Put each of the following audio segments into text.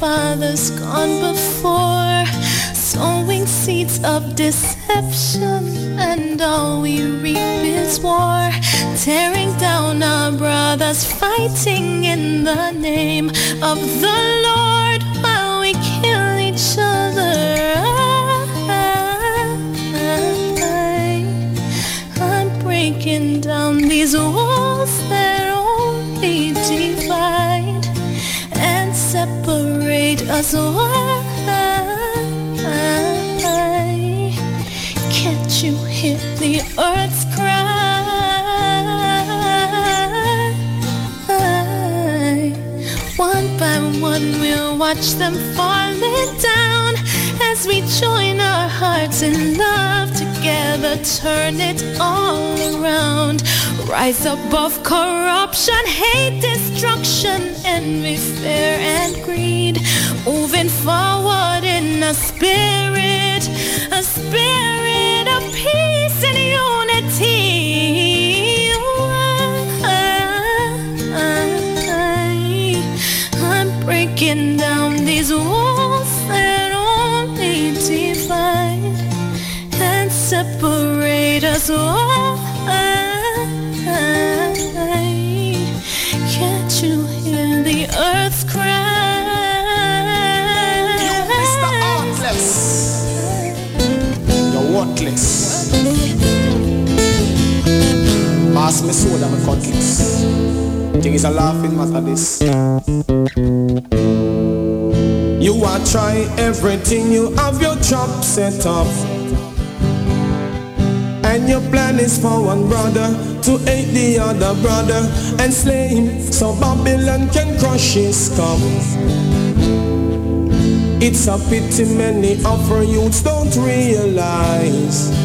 fathers gone before, sowing seeds of deception, and all we reap is war, tearing down our brothers, fighting in the name of the us. Why can't you hear the earth's cry? One by one we'll watch them falling down as we join our hearts in love together, turn it all around. Rise above corruption, hate, destruction, envy, fear, and greed. Moving forward in a spirit, a spirit of peace and unity. I'm breaking down these walls that only divide and separate us. Why me soda, my cutlass. Think it's a laughing matter this. You are trying everything, you have your job set up. And your plan is for one brother to hate the other brother and slay him so Babylon can crush his skull. It's a pity many of our youths don't realize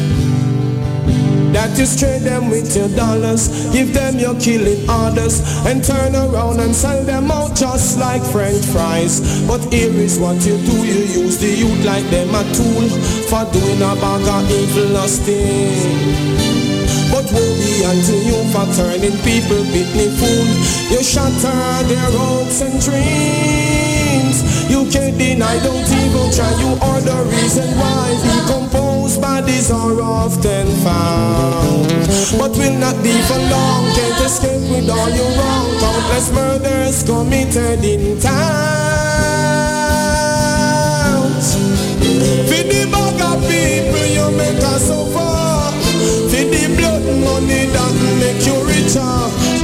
that you trade them with your dollars, give them your killing orders, and turn around and sell them out just like French fries. But here is what you do, you use the youth like them a tool for doing a bag of evil lusting. But woe be unto you for turning people pitney fool. You shatter their hopes and dreams. You can't deny, don't even try. You are the reason why decomposed bodies are often found. But will not be for long. Can't escape with all your wrong. Countless murders committed in towns. For the bag of people you make us suffer. For the blood money that make you richer.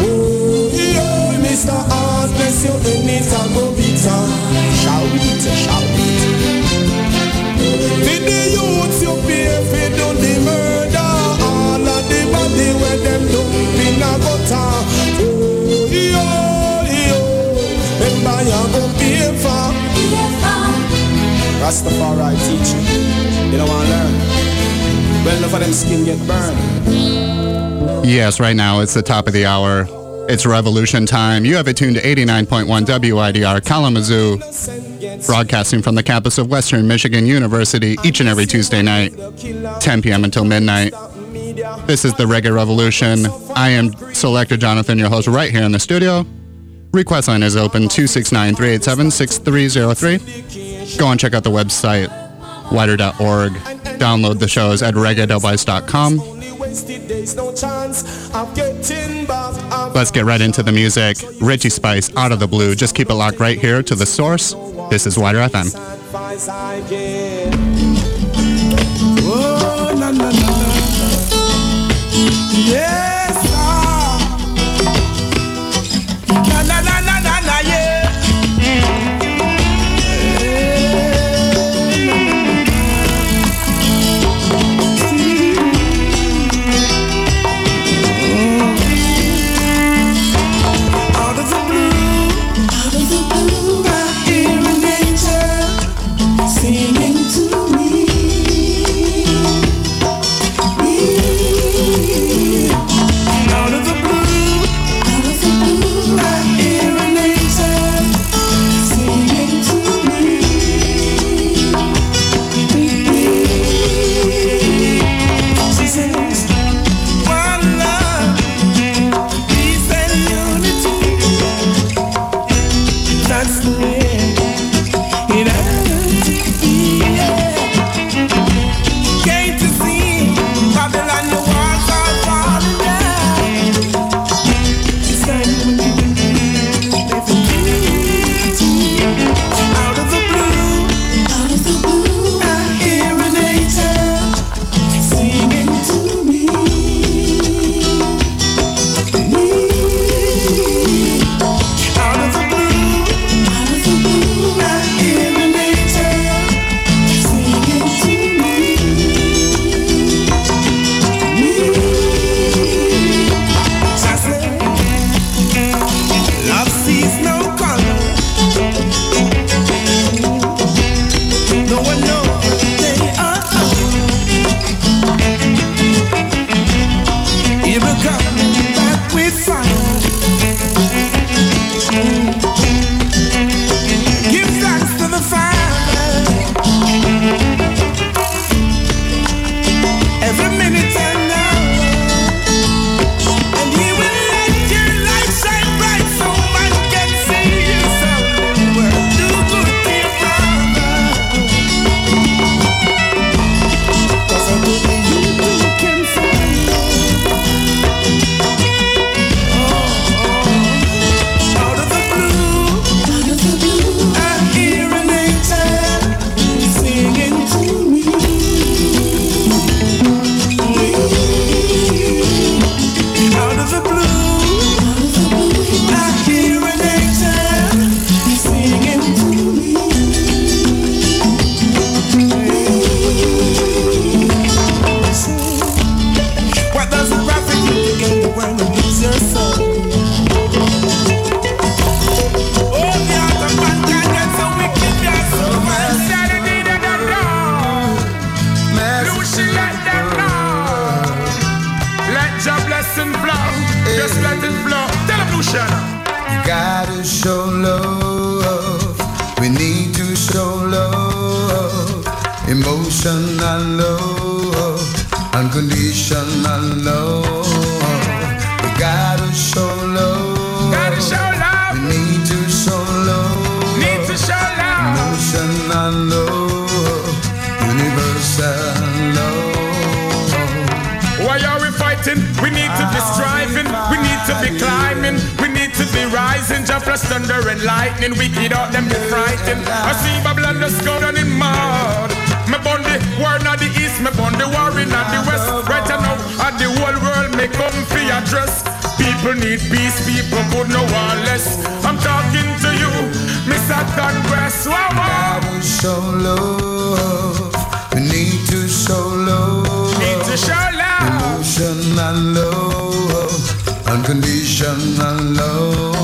Oh, yeah, Mr. Heartless, you in it a go bitter. Shout shout Rastafari teach you. You don't want to learn. Well, enough of them skin get burned. Yes, right now it's the top of the hour. It's revolution time. You have it tuned to 89.1 WIDR Kalamazoo, broadcasting from the campus of Western Michigan University each and every Tuesday night, 10 p.m. until midnight. This is the Reggae Revolution. I am Selector Jonathon, your host, right here in the studio. Request line is open 269-387-6303. Go and check out the website, widr.org. Download the shows at reggae.wise.com. Let's get right into the music. Richie Spice, Out of the Blue. Just keep it locked right here to the source. This is WIDR FM. Oh, na. Gotta show love. We need to show love. Emotional love. Unconditional Just plus thunder and lightning. Wicked out them be frightened. I see Babylon just go down in mud. Me born the war in the east. Me born the war in the west. Right now, and the whole world may come for address. People need peace. People could no one less. I'm talking to you, Mr. Congress. Wow, wow. Gotta show love. We need to show love. We need to show love. Emotional love, unconditional love.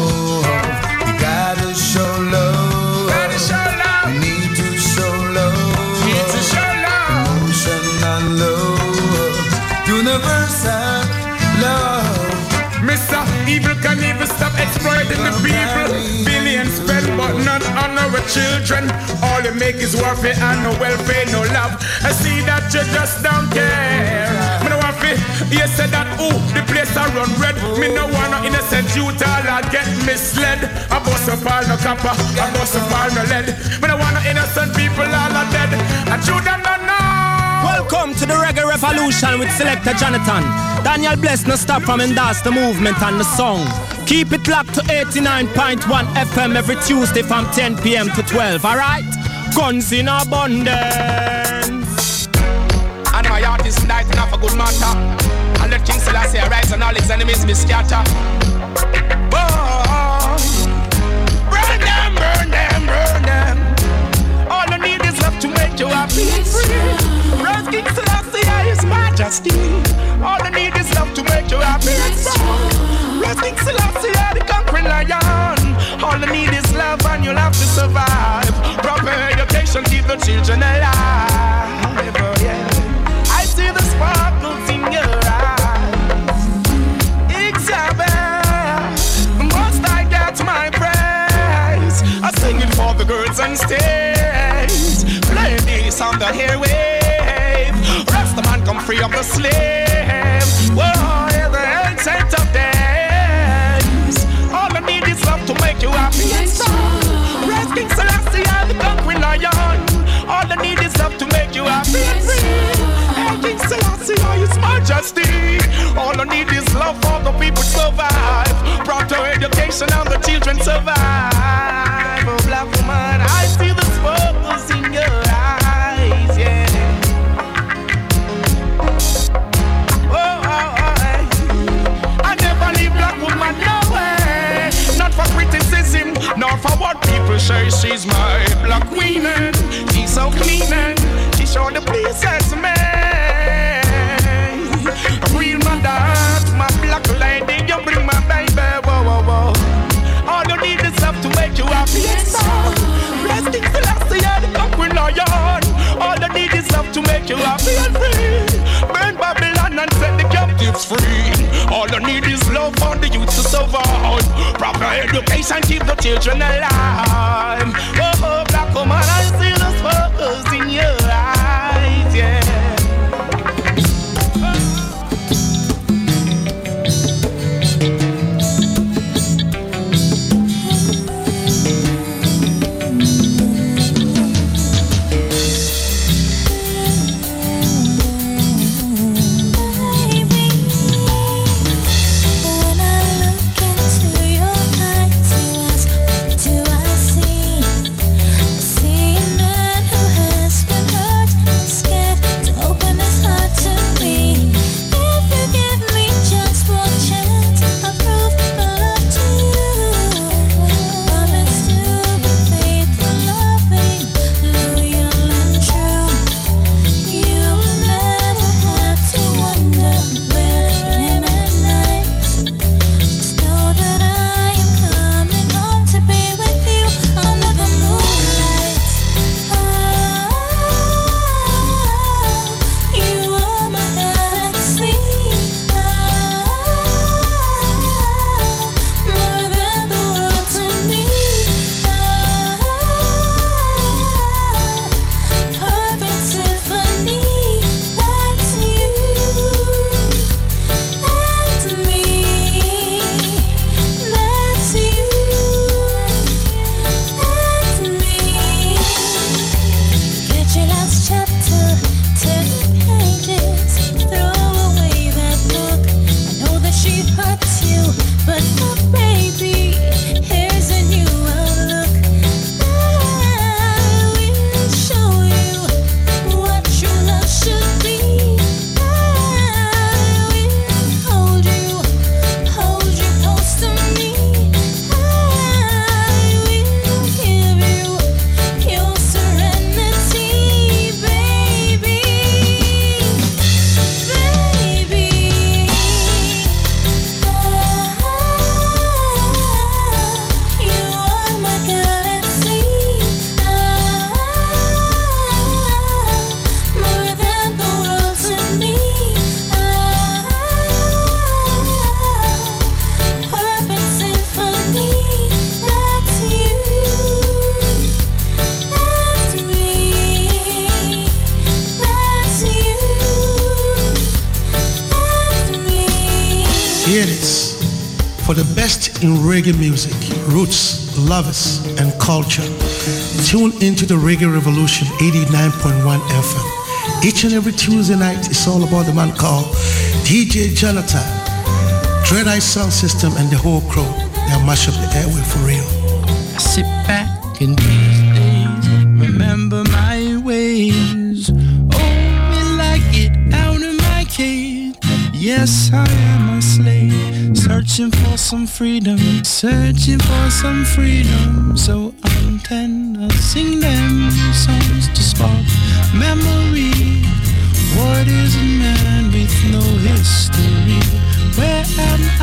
Exploiting the people. Billions spent, but not on our children. All they make is warfare and no welfare, no love. I see that you just don't care. Me no want you said that ooh, the place I run red. Me no want no innocent youth all I get misled. I bust up all no copper, I bust up all no lead. Me no want no innocent people all are dead. I them no know. Welcome to the Reggae Revolution with Selector Jonathon. Daniel Bless no stop from endorse the movement and the song. Keep it locked to 89.1 FM every Tuesday from 10 p.m. to 12, alright? Guns in abundance. And my artist tonight enough a good matter. And let King Selassie rise and all his enemies be scattered. To happy and free. Rise King Selassie, His Majesty. All you need is love to make you happy and strong. King Selassie, the conquering lion. All you need is love and you'll have to survive. Proper education keep the children alive. Yeah. I see the sparkles in your eyes. Examine. Must I get my praise? I sing it for the girls on stage. Play on the airwave. Rest the man come free of the slave. Whoa, yeah, the ancient of days. All I need is love to make you happy and strong. Rest King Selassie, the conquering lion. All I need is love to make you happy and free. Hey, King Selassie, His Majesty? All I need is love for the people to survive. Proper education and the children survive. Say. She's my black queen. and She's so clean and she sure the pleases me. A real mother, my black lady, you bring my baby. Whoa, whoa, whoa. All you need is love to make you happy and. Resting you're the conquering lion. All you need is love to make you happy and free. Free. All I need is love for the youth to survive. Proper education keep the children alive. Oh, reggae music, roots, lovers, and culture. Tune into the Reggae Revolution 89.1 FM. Each and every Tuesday night, it's all about the man called DJ Jonathon, Dread Eye Sound System, and the whole crew. They'll mash up the airway for real. I sit back in these days, remember my ways. Oh, me like it out of my cage. Yes, I am. Searching for some freedom, searching for some freedom. So I'm tender, sing them songs to spark memory. What is a man with no history? Where am I?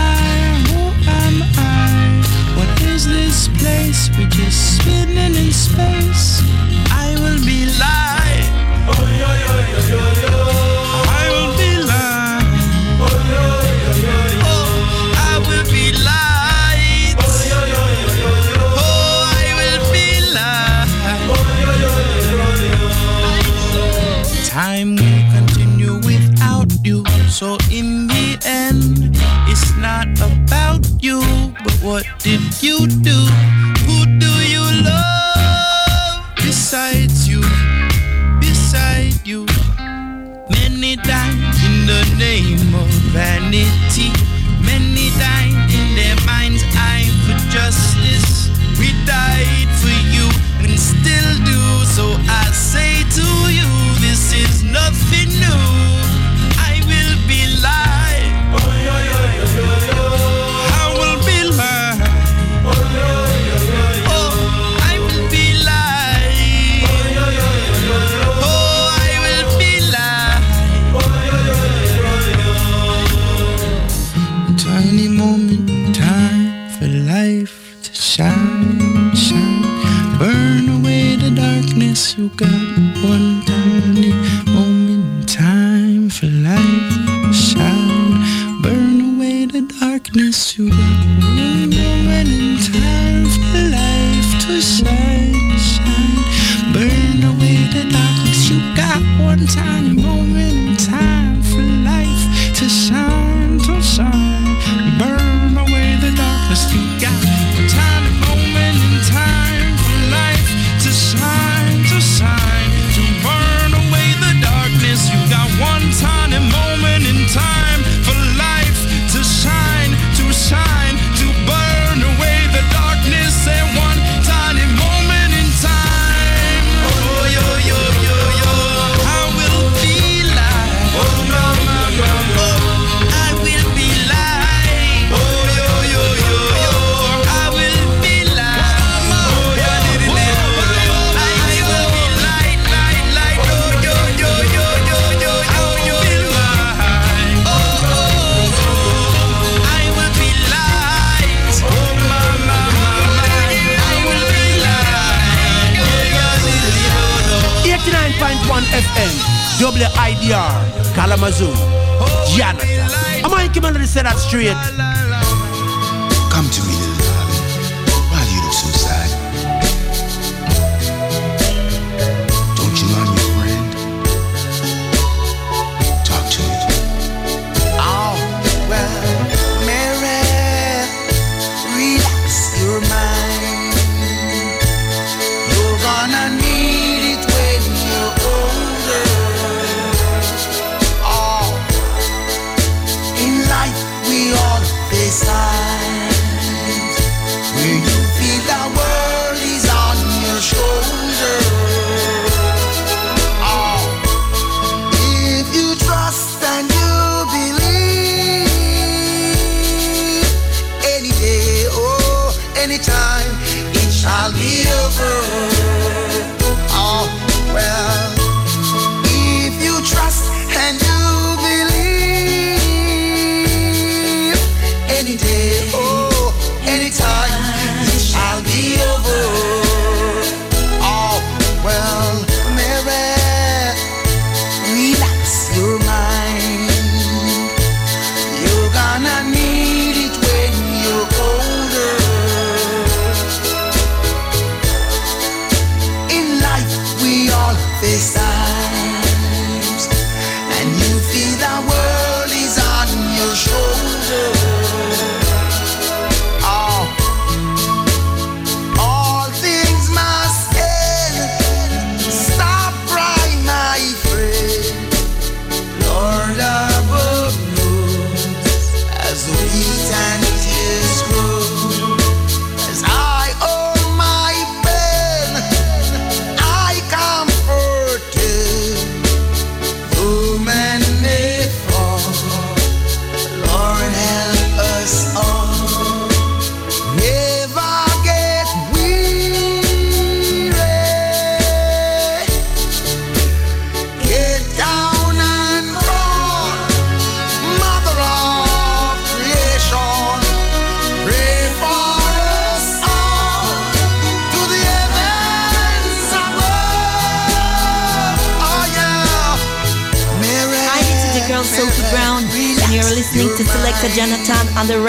So in the end, it's not about you, but what did you do? Who do you love besides you? Beside you, many times in the name of vanity.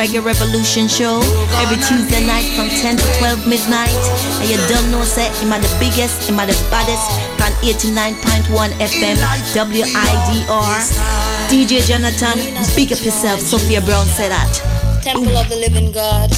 Reggae Revolution show every Tuesday night from 10 to 12 midnight. And you don't know, say, am I the biggest, am I the baddest? On 89.1 FM, WIDR. DJ Jonathon, speak up yourself. Sophia Brown said that. Temple of the Living God.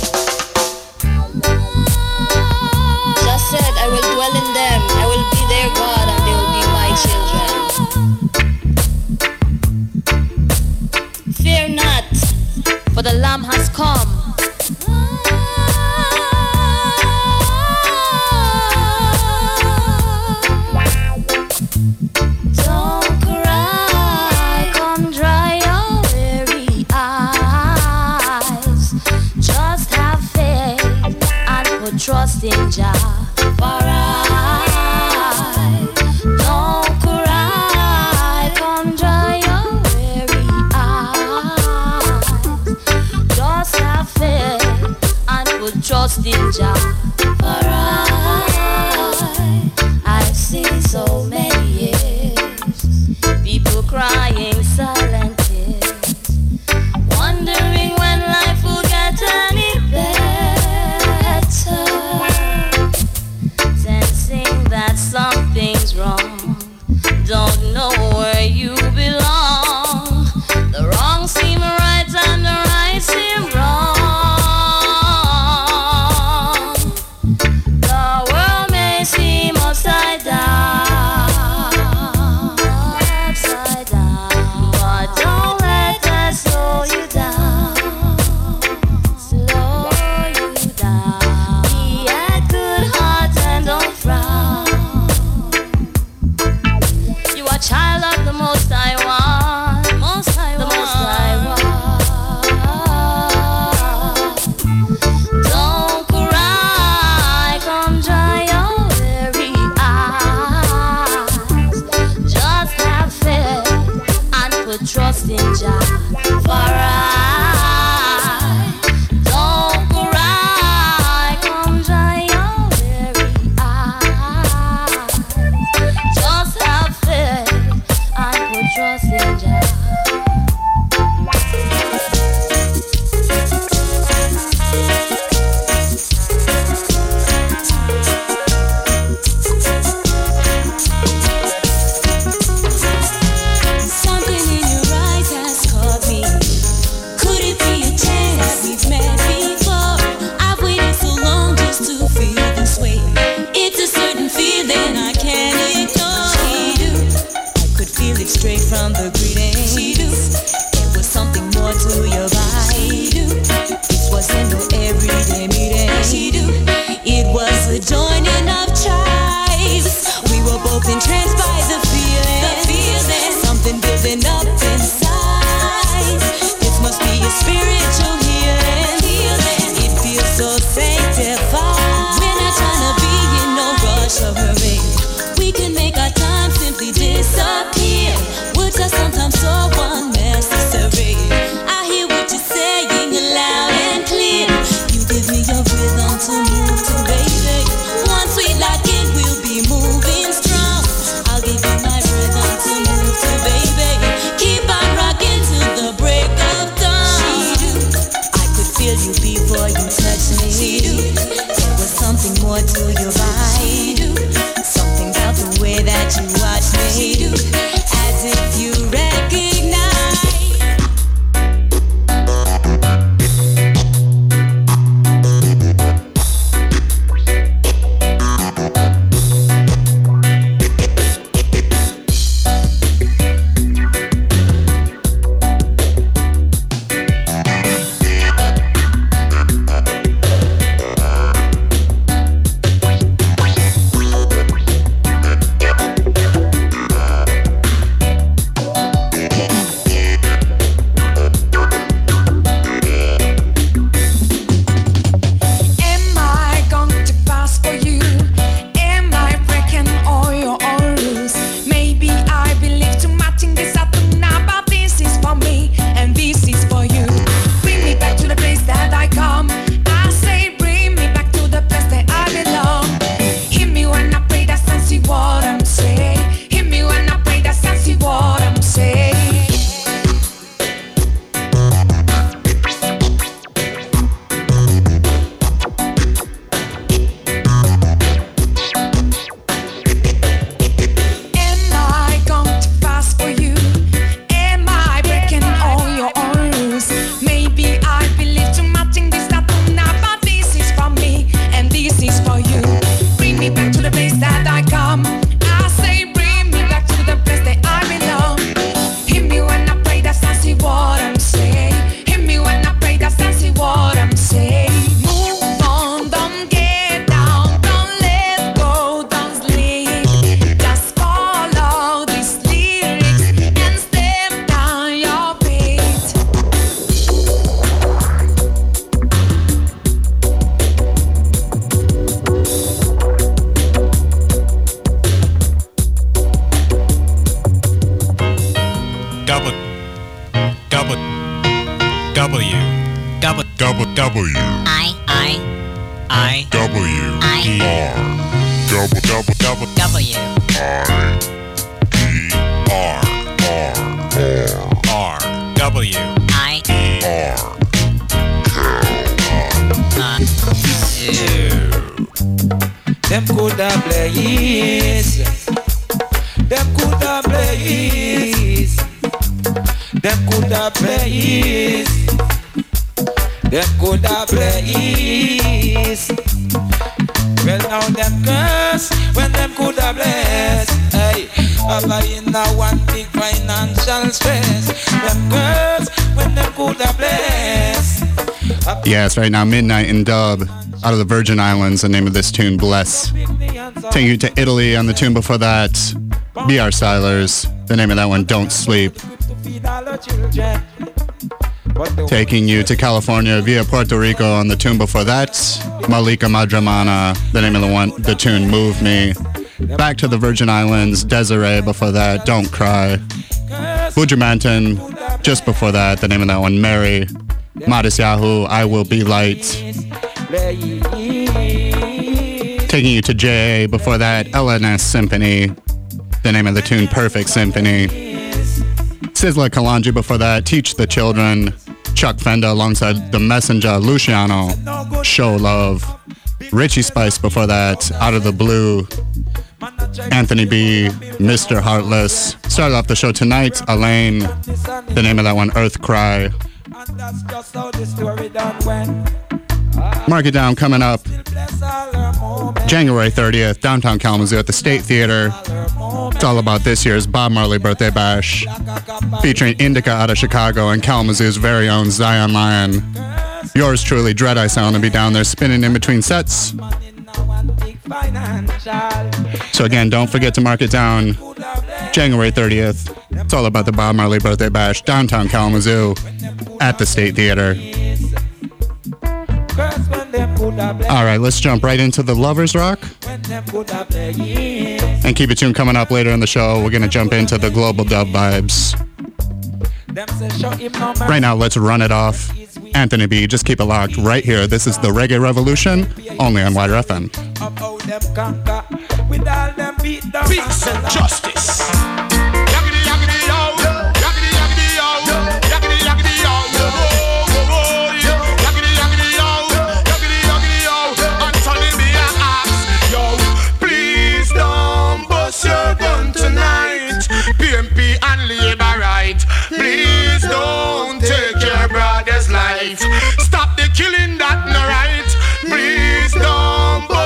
Coulda blaze. Them coulda blaze. Them coulda blaze. Well now them curse when them coulda bless. Hey, Papa in a one big financial stress. Them curse when them coulda bless. Yes, right now, Midnite in Dub out of the Virgin Islands, the name of this tune, Bless. Taking you to Italy on the tune before that, BR Stylers, the name of that one, Don't Sleep. Taking you to California via Puerto Rico on the tune before that, Malika Madremana, the name of the one, the tune, Move Me. Back to the Virgin Islands, Dezarie before that, Don't Cry. Buju Banton, just before that, the name of that one, Mary. Matisyahu, I Will Be Light. Taking you to JA before that, L&S Symfhoney. The name of the tune, Perfect Symphony. Sizzla Kalonji before that, Teach the Children. Chuck Fenda alongside The Messenger, Luciano, Show Love. Richie Spice before that, Out of the Blue. Anthony B, Mr. Heartless. Started off the show tonight, Alaine. The name of that one, Earth Cry. Mark it down coming up January 30th, downtown Kalamazoo at the State Theater. It's all about this year's Bob Marley Birthday Bash, featuring Indica out of Chicago and Kalamazoo's very own Zion Lion. Yours truly, Dread Eye Sound, will be down there spinning in between sets. So again, don't forget to mark it down January 30th. It's all about the Bob Marley Birthday Bash, downtown Kalamazoo at the State Theater. All right, let's jump right into the Lovers Rock. And keep it tuned coming up later in the show. We're going to jump into the global dub vibes. Right now, let's run it off. Anthony B, just keep it locked right here. This is the Reggae Revolution, only on WIDR FM. Peace and justice.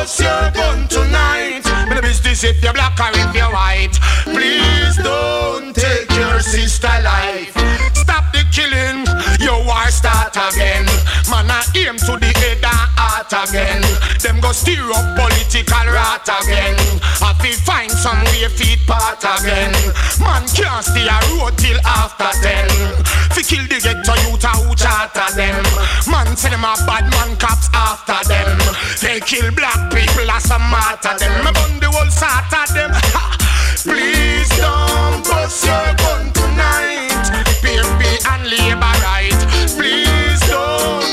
Don't bust your gun tonight. Me the business if you're black or if you're white. Please don't take your sister life. Stop the killing. Your war start again. Man, I aim to the head heart again. Them go stir up political rot again. I feel find some way feet part again. Man can't stay a road till after ten. Fi kill the ghetto youth who charter them. Man say them a bad man cops after them. They kill black people as a martyr them. Me bun the whole sort of them. Please don't bust your gun tonight. PMP and labor right. Please don't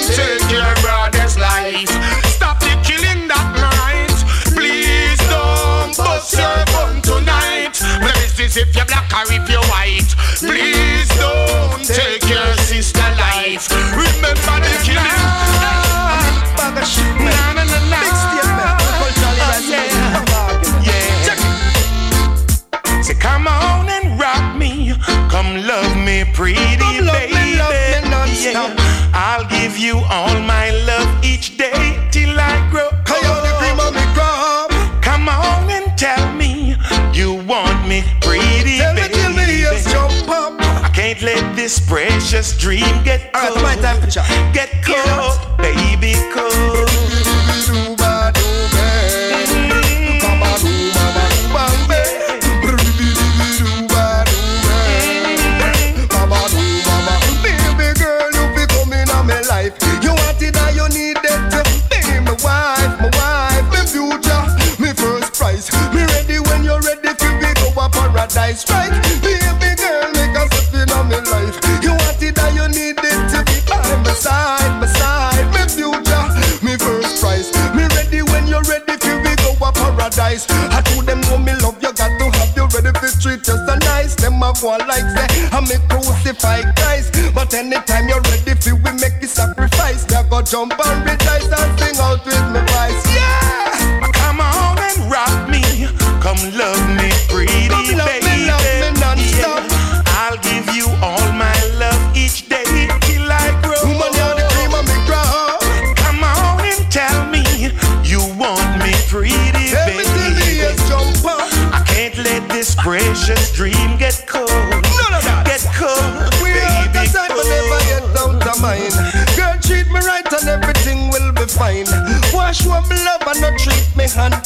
brother's. Stop the killing that night. Please don't bust your gun tonight. This if you're black or if you're white? Please don't take your sister life. Remember the killing. Na, na, na, na. Yeah. Yeah. Say, come on and rock me. Come love me, pretty baby. yeah. I'll give you all my love each day till I grow. Come on and tell me you want me, pretty baby. I can't let this precious dream get cold. my temperature. Get cold, baby, cold. Go like say I me crucify Christ. But anytime you're ready for we make a sacrifice, me I go jump and rejoice and sing out with my voice. Yeah. Come on and rock me. Come love me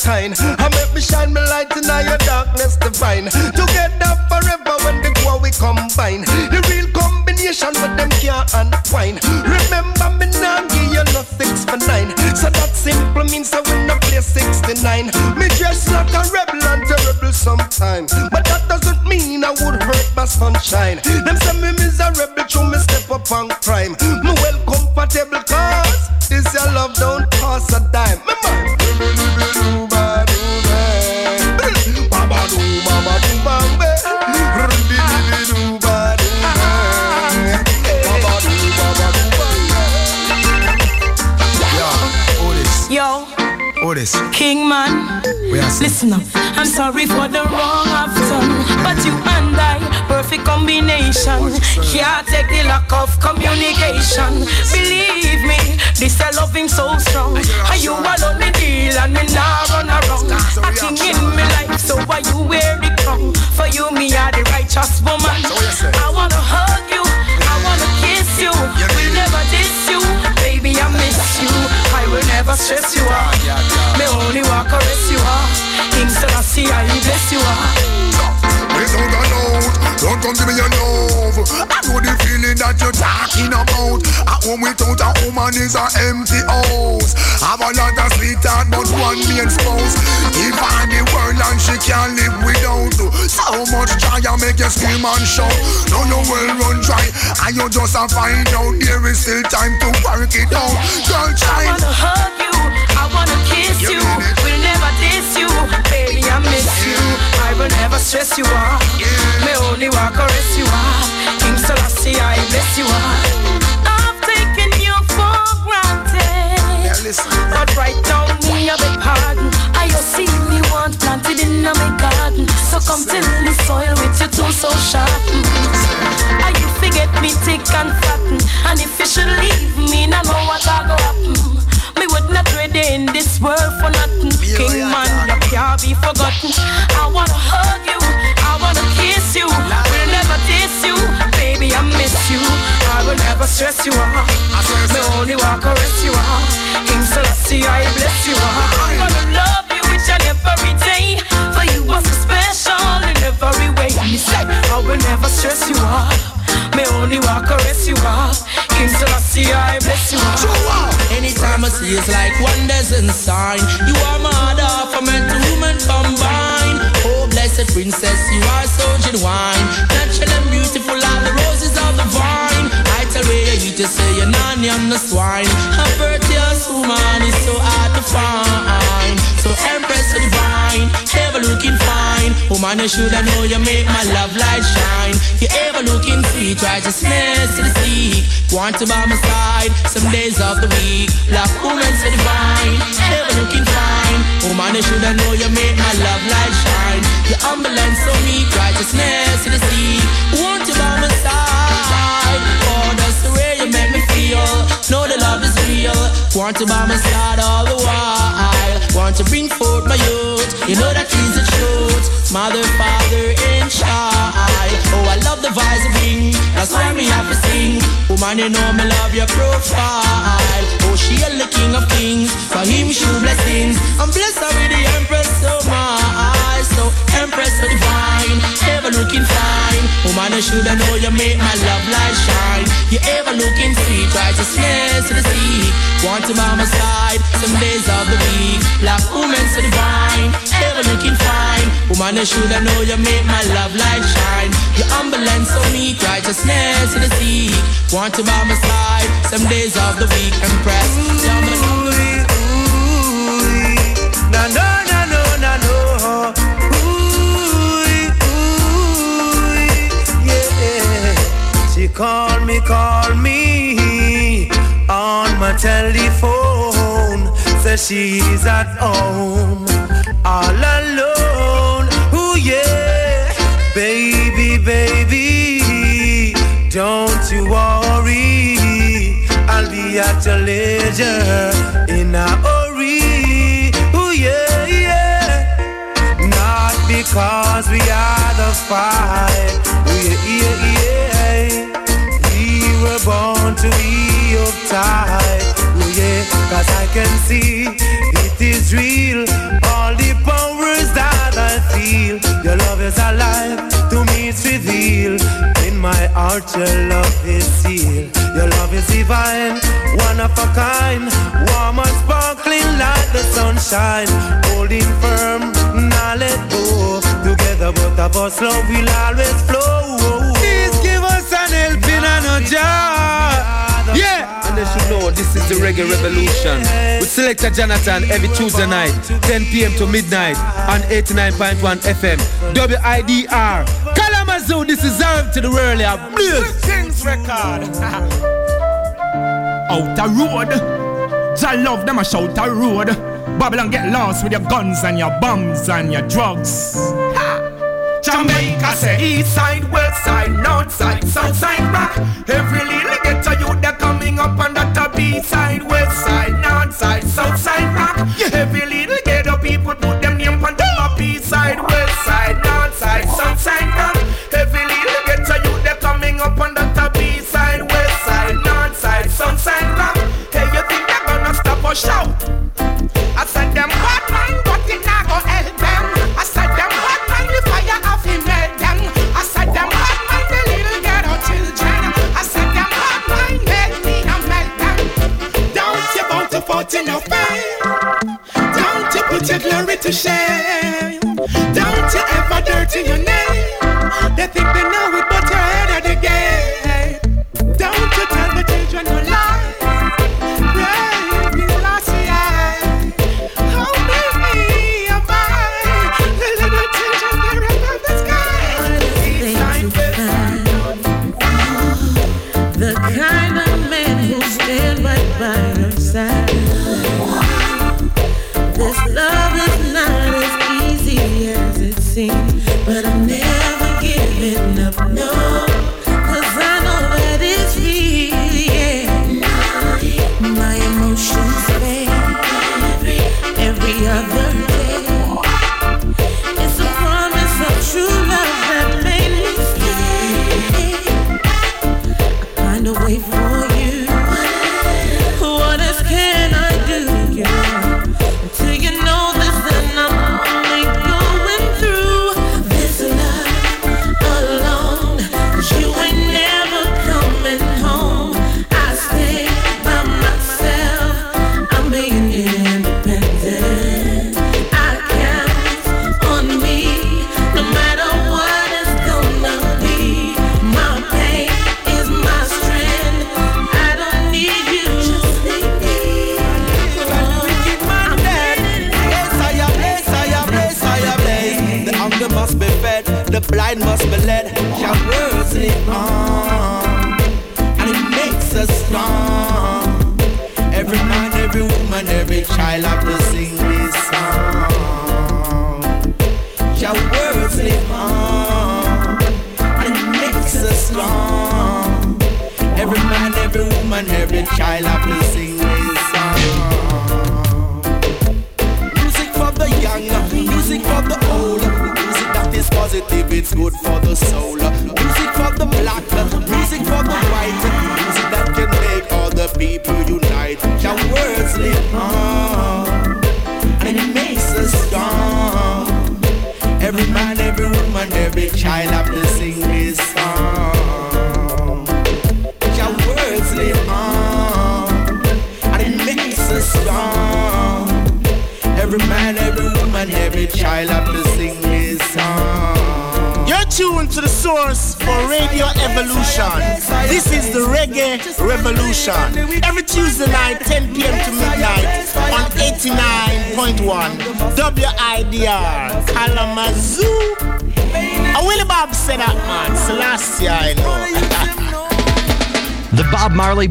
I make me shine my light in all your darkness divine. Together forever when the two we combine. The real combination with them can't unwind. Remember me now give you no for nine. So that simple means I will not play 69. Me dress like a rebel and terrible sometimes. But that doesn't mean I would hurt my sunshine. Them say me miserable through me step up on we listen up. I'm sorry for the wrong I've done, but you and I, perfect combination. Can't take the lack of communication. Believe me, this I love him so strong. Are you alone me deal and me nah run around. Acting in me life, so why you wear the crown? For you, me are the righteous woman. I wanna hug you, I wanna kiss you. Will never diss will never stress you out. Me only walk caress you out. King Selassie, I bless you out. A doubt, don't come to me your love. I know the feeling that you're talking about. A home without a woman is an empty house. Have a lot of sweetheart, but one main spouse. If I the world and she can't live without. So much joy I make you scream and shout. Now you will run dry, and you just a find out there is still time to work it out. Girl, I wanna hug you, I wanna kiss you. We'll never diss you, baby I miss you. I will never stress you out. Me only walk caress you out. King Selassie, I bless you ah. out. I've taken you for granted. But right now, me a beg pardon. I see me want planted in my garden. So come till the soil with your two so sharp. And you forget me thick and fatten. And if you should leave me, now be forgotten. I wanna hug you, I wanna kiss you. I will never diss you, baby. I miss you. I will never stress you uh-huh. out. Me only walk caress you out. King Selassie, I bless you out. I'm gonna love you each and every day. For you are so special in every way. Me say, I will never stress you out. Me only walk caress you out. King Selassie, I bless you. Anytime I see it's like wonders and sign. You are my heart for men to woman combined. Oh, blessed princess, you are so genuine. Natural and beautiful, like the roses of the vine. I tell where you to say you're nanny, I'm the swine. A virtuous woman is so hard to find. So divine, ever looking fine. Woman, you should have know you make my love light shine. You ever looking sweet, righteousness to the sea. Want to by my side, some days of the week. Black woman so divine, ever looking fine. Woman, you should have know you make my love light shine. You humble and so meek, righteousness to the sea. Want to by my side, oh that's the way you make me feel. Know the love is real. Want to by my side all the while. Want to bring forth my youth. You know that is the truth. Mother, father, and child. Oh, I love the vibes you bring. That's why me have to sing. Oh, Woman, you know me love your profile. Oh, she a the king of kings. For him, she blessings. I'm blessed with the empress so much. So empress so divine. Ever looking fine. Oh, Woman, you should have know you make my love light shine. You ever looking sweet, smell to the sea. Want to by my side, some days of the week. Black woman so divine, ever looking fine. Woman, you should I know you make my love light shine. Your ambulance so meek, righteousness in the sea. Want you by my side, some days of the week and press. Ooh, ooh, na no, na no, na no. Ooh, ooh, yeah. She call me, call me on my telephone says she is at home, all alone. Ooh yeah, baby, baby, don't you worry. I'll be at your leisure in a hurry. Ooh yeah, yeah. Not because we are the fight. Ooh yeah, yeah, yeah. We were born to be uptight. Cause I can see it is real. All the powers that I feel. Your love is alive, to me it's revealed. In my heart, your love is sealed. Your love is divine, one of a kind. Warm and sparkling like the sunshine. Holding firm, now let go. Together, both of us, love will always flow. Please give us an helping and oh, a. Yeah! Unless you know, this is the Reggae Revolution. With Selector Jonathon every Tuesday night, 10 p.m. to midnight, on 89.1 FM, WIDR. Kalamazoo, this is Arab to the world. King's record. Out the road. Jah love them a shout a road. Babylon get lost with your guns and your bombs and your drugs. Ha! Jamaica say east side, west side, north side, south side, rock. Hey,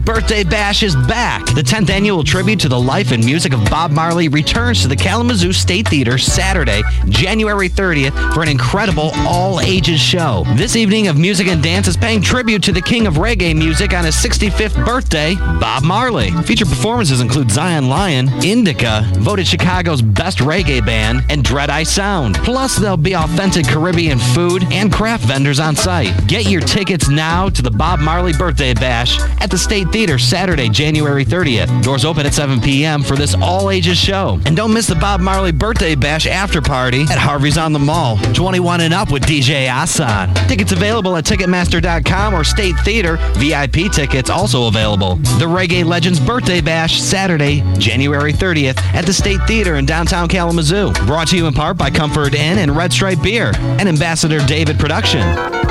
Birthday Bash is back. The 10th annual tribute to the life and music of Bob Marley returns to the Kalamazoo State Theater Saturday, January 30th for an incredible all-ages show. This evening of music and dance is paying tribute to the king of reggae music on his 65th birthday, Bob Marley. Featured performances include Zion Lion, Indica, voted Chicago's best reggae band, and Dread Eye Sound. Plus, there'll be authentic Caribbean food and craft vendors on site. Get your tickets now to the Bob Marley Birthday Bash at the State Theater Saturday, January 30th. Doors open at 7 p.m. for this all-ages show. And don't miss the Bob Marley Birthday Bash after party at Harvey's on the Mall. 21 and up with DJ Asan. Tickets available at Ticketmaster.com or State Theater. VIP tickets also available. The Reggae Legends Birthday Bash Saturday, January 30th at the State Theater in downtown Kalamazoo. Brought to you in part by Comfort Inn and Red Stripe Beer and Ambassador David Production.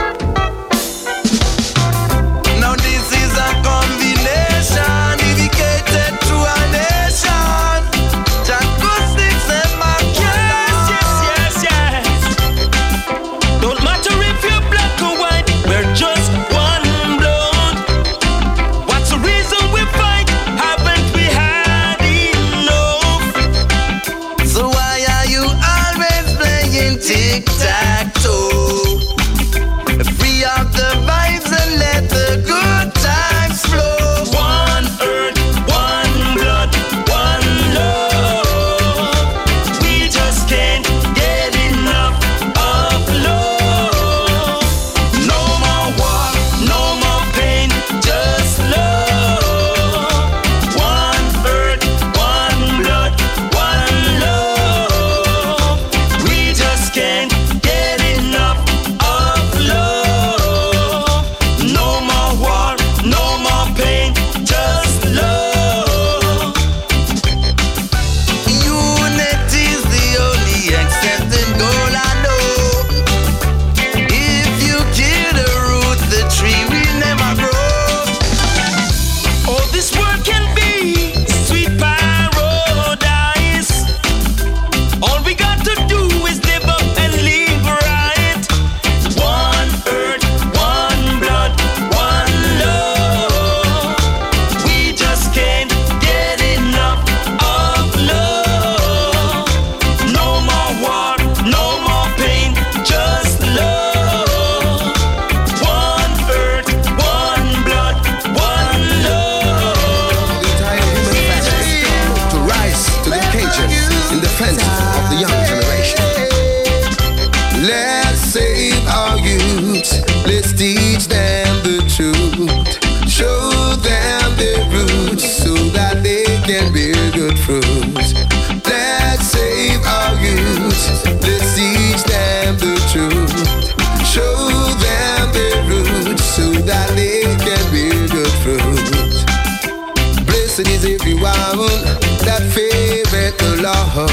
Lord,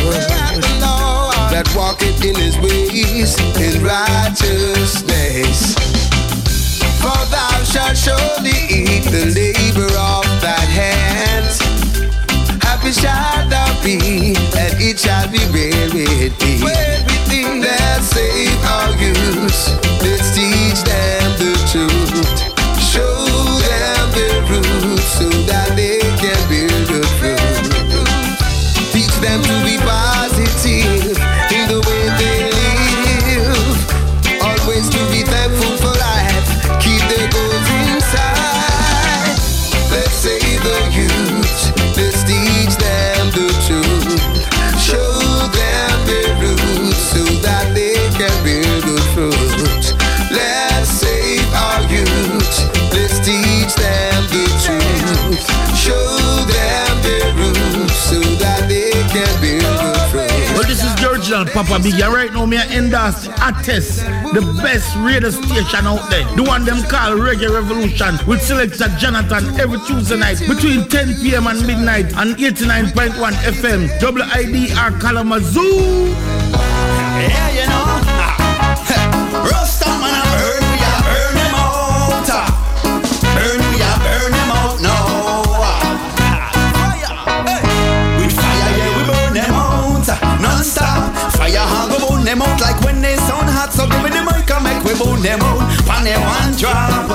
that walketh in his ways in righteousness. Original Papa Biggie. Right now, me and endorse artist, the best radio station out there. The one them call Reggae Revolution with selector Jonathon every Tuesday night between 10 p.m. and midnight on 89.1 FM. WIDR Kalamazoo. Them out like when they sound hot. So give me the mic and make we burn them out. Pan them one drop.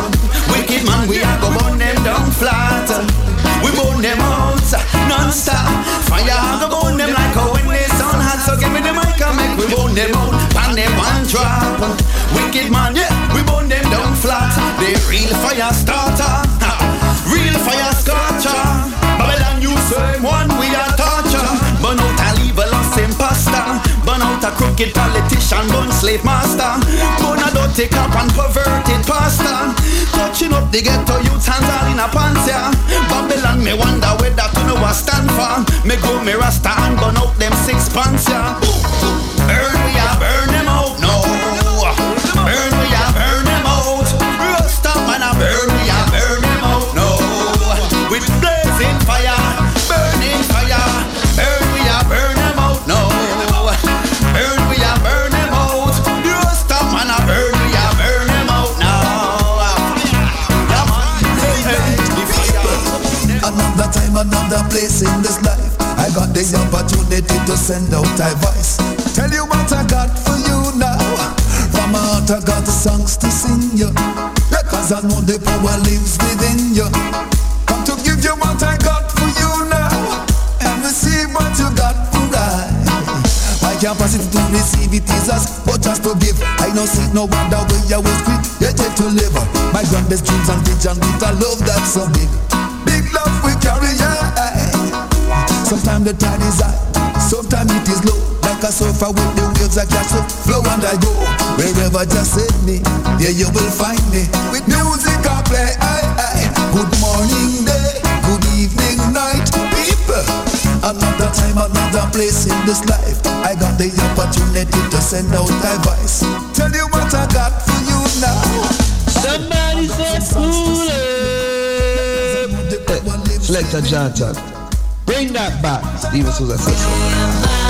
Wicked man, we a go burn them down. flat. We burn them out non-stop. Fire go burn them like a when the sun hot. So give me the mic and make we burn them out. Pan them one drop. Wicked man, yeah, we burn them down flat. They real fire starter, ha. real fire scorcher. Babylon, you say one we are torture. Burn out a lost imposter. Burn out a crooked politician, burn slave master. Burn a dirty cop and perverted pastor. Touching up the ghetto youths hands all in a pants, yeah. Babylon, me wonder where that you know what stand for. Me go me rasta and burn out them six pants, yeah. Burn we a burn them out, no. Burn we a burn them out. Rasta man a burn we a burn them out, no. With blazing fire, burning fire. Another place in this life. I got the opportunity to send out my voice. Tell you what I got for you now. From my heart, I got songs to sing you. Because I know the power lives within you. Come to give you what I got for you now. And receive what you got for right. My capacity to receive it is as much as to give. I know see no wonder way I was quick, yet yet to live. My grandest dreams and vision with a love that's so big. Big love we carry, yeah. Sometimes the tide is high, sometimes it is low. Like a surfer with the waves I catch up, flow and I go. Wherever just set me, there you will find me. With music I play, aye, aye. Good morning day, good evening night, people. Another time, another place in this life. I got the opportunity to send out my voice. Tell you what I got for you now. Somebody said cool Selector Johnson. Bring that back. Steven Souza says so.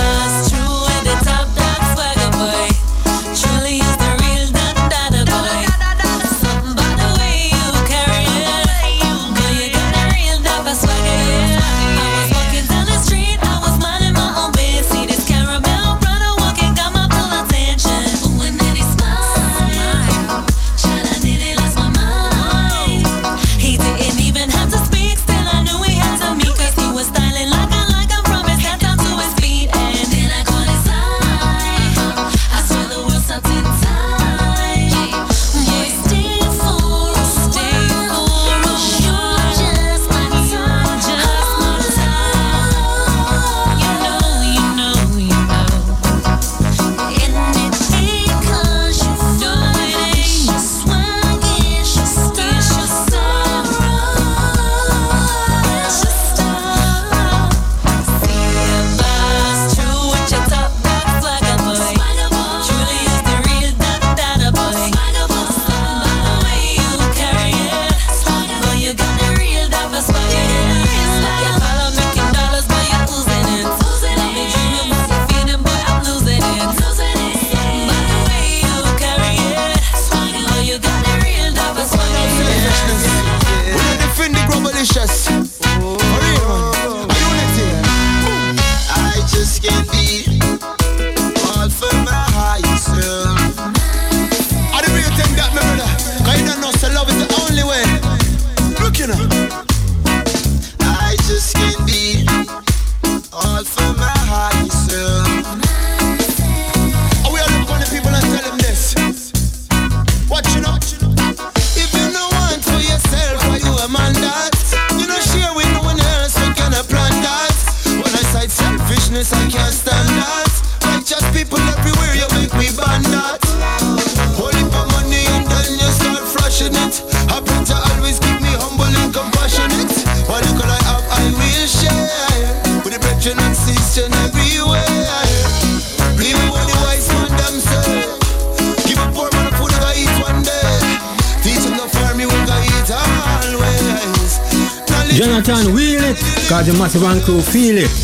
Cause the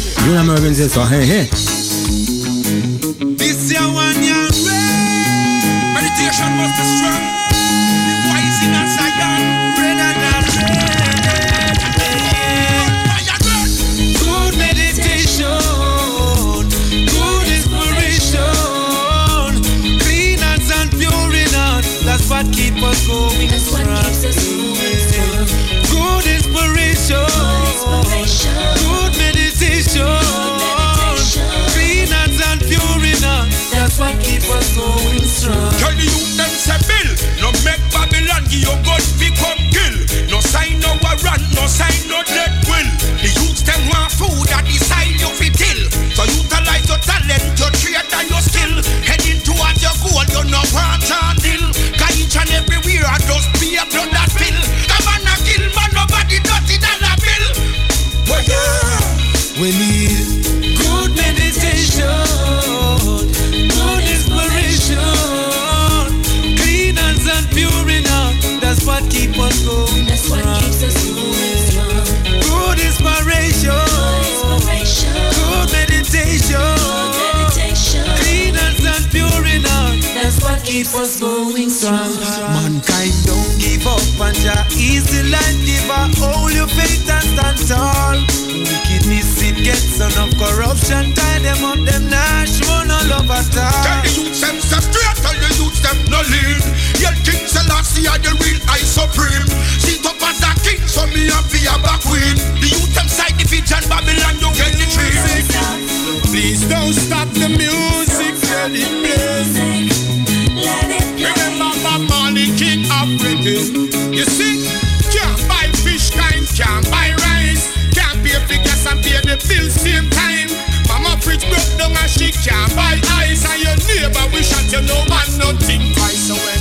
same time. Mama fridge broke down and she can't buy ice, and your neighbor wish that you know man nothing twice. So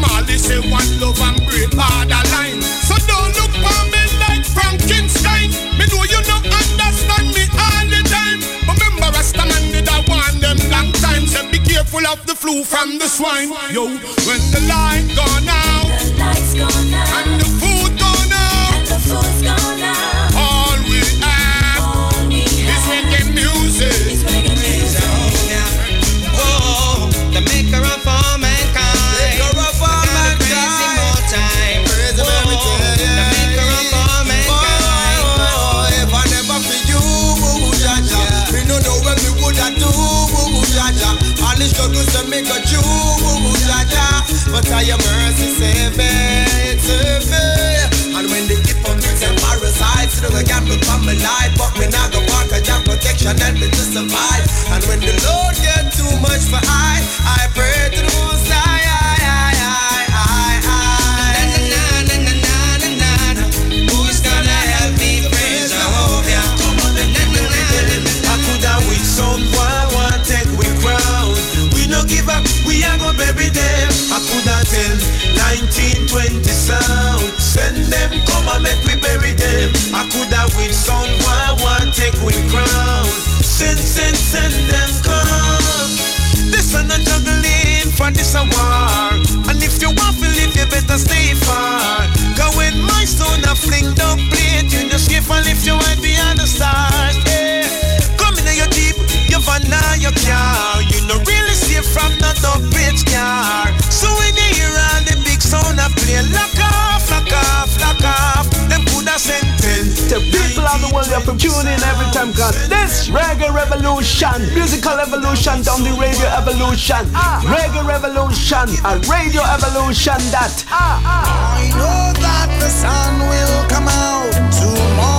Marley say one love and break borderline. So don't look for me like Frankenstein. Me know you don't understand me all the time. Remember Rastaman did I warn them long time. Say be careful of the flu from the swine. Yo, when the light gone out, and the food gone But I your mercy save me, me. And when they keep on mixing parasites, you know I can't become my life, but me not go back to your protection and me to survive. And when the Lord get too much for I, I pray to the them come and make we bury them. I coulda with someone one take we crown. Send, send, send them come. This a not juggling for this a war. And if you want to live, you better stay far. Cause when my son a fling down plate, you just give and lift your head beyond the stars. Yeah. Come in your jeep, your van your car. You no really safe from the dog bitch car. So when you hear all the big sound a play, ten. The people of the world you have to tune in every time cause this reggae revolution, musical evolution down the radio evolution, ah. reggae revolution, a radio evolution that ah, ah. I know that the sun will come out tomorrow.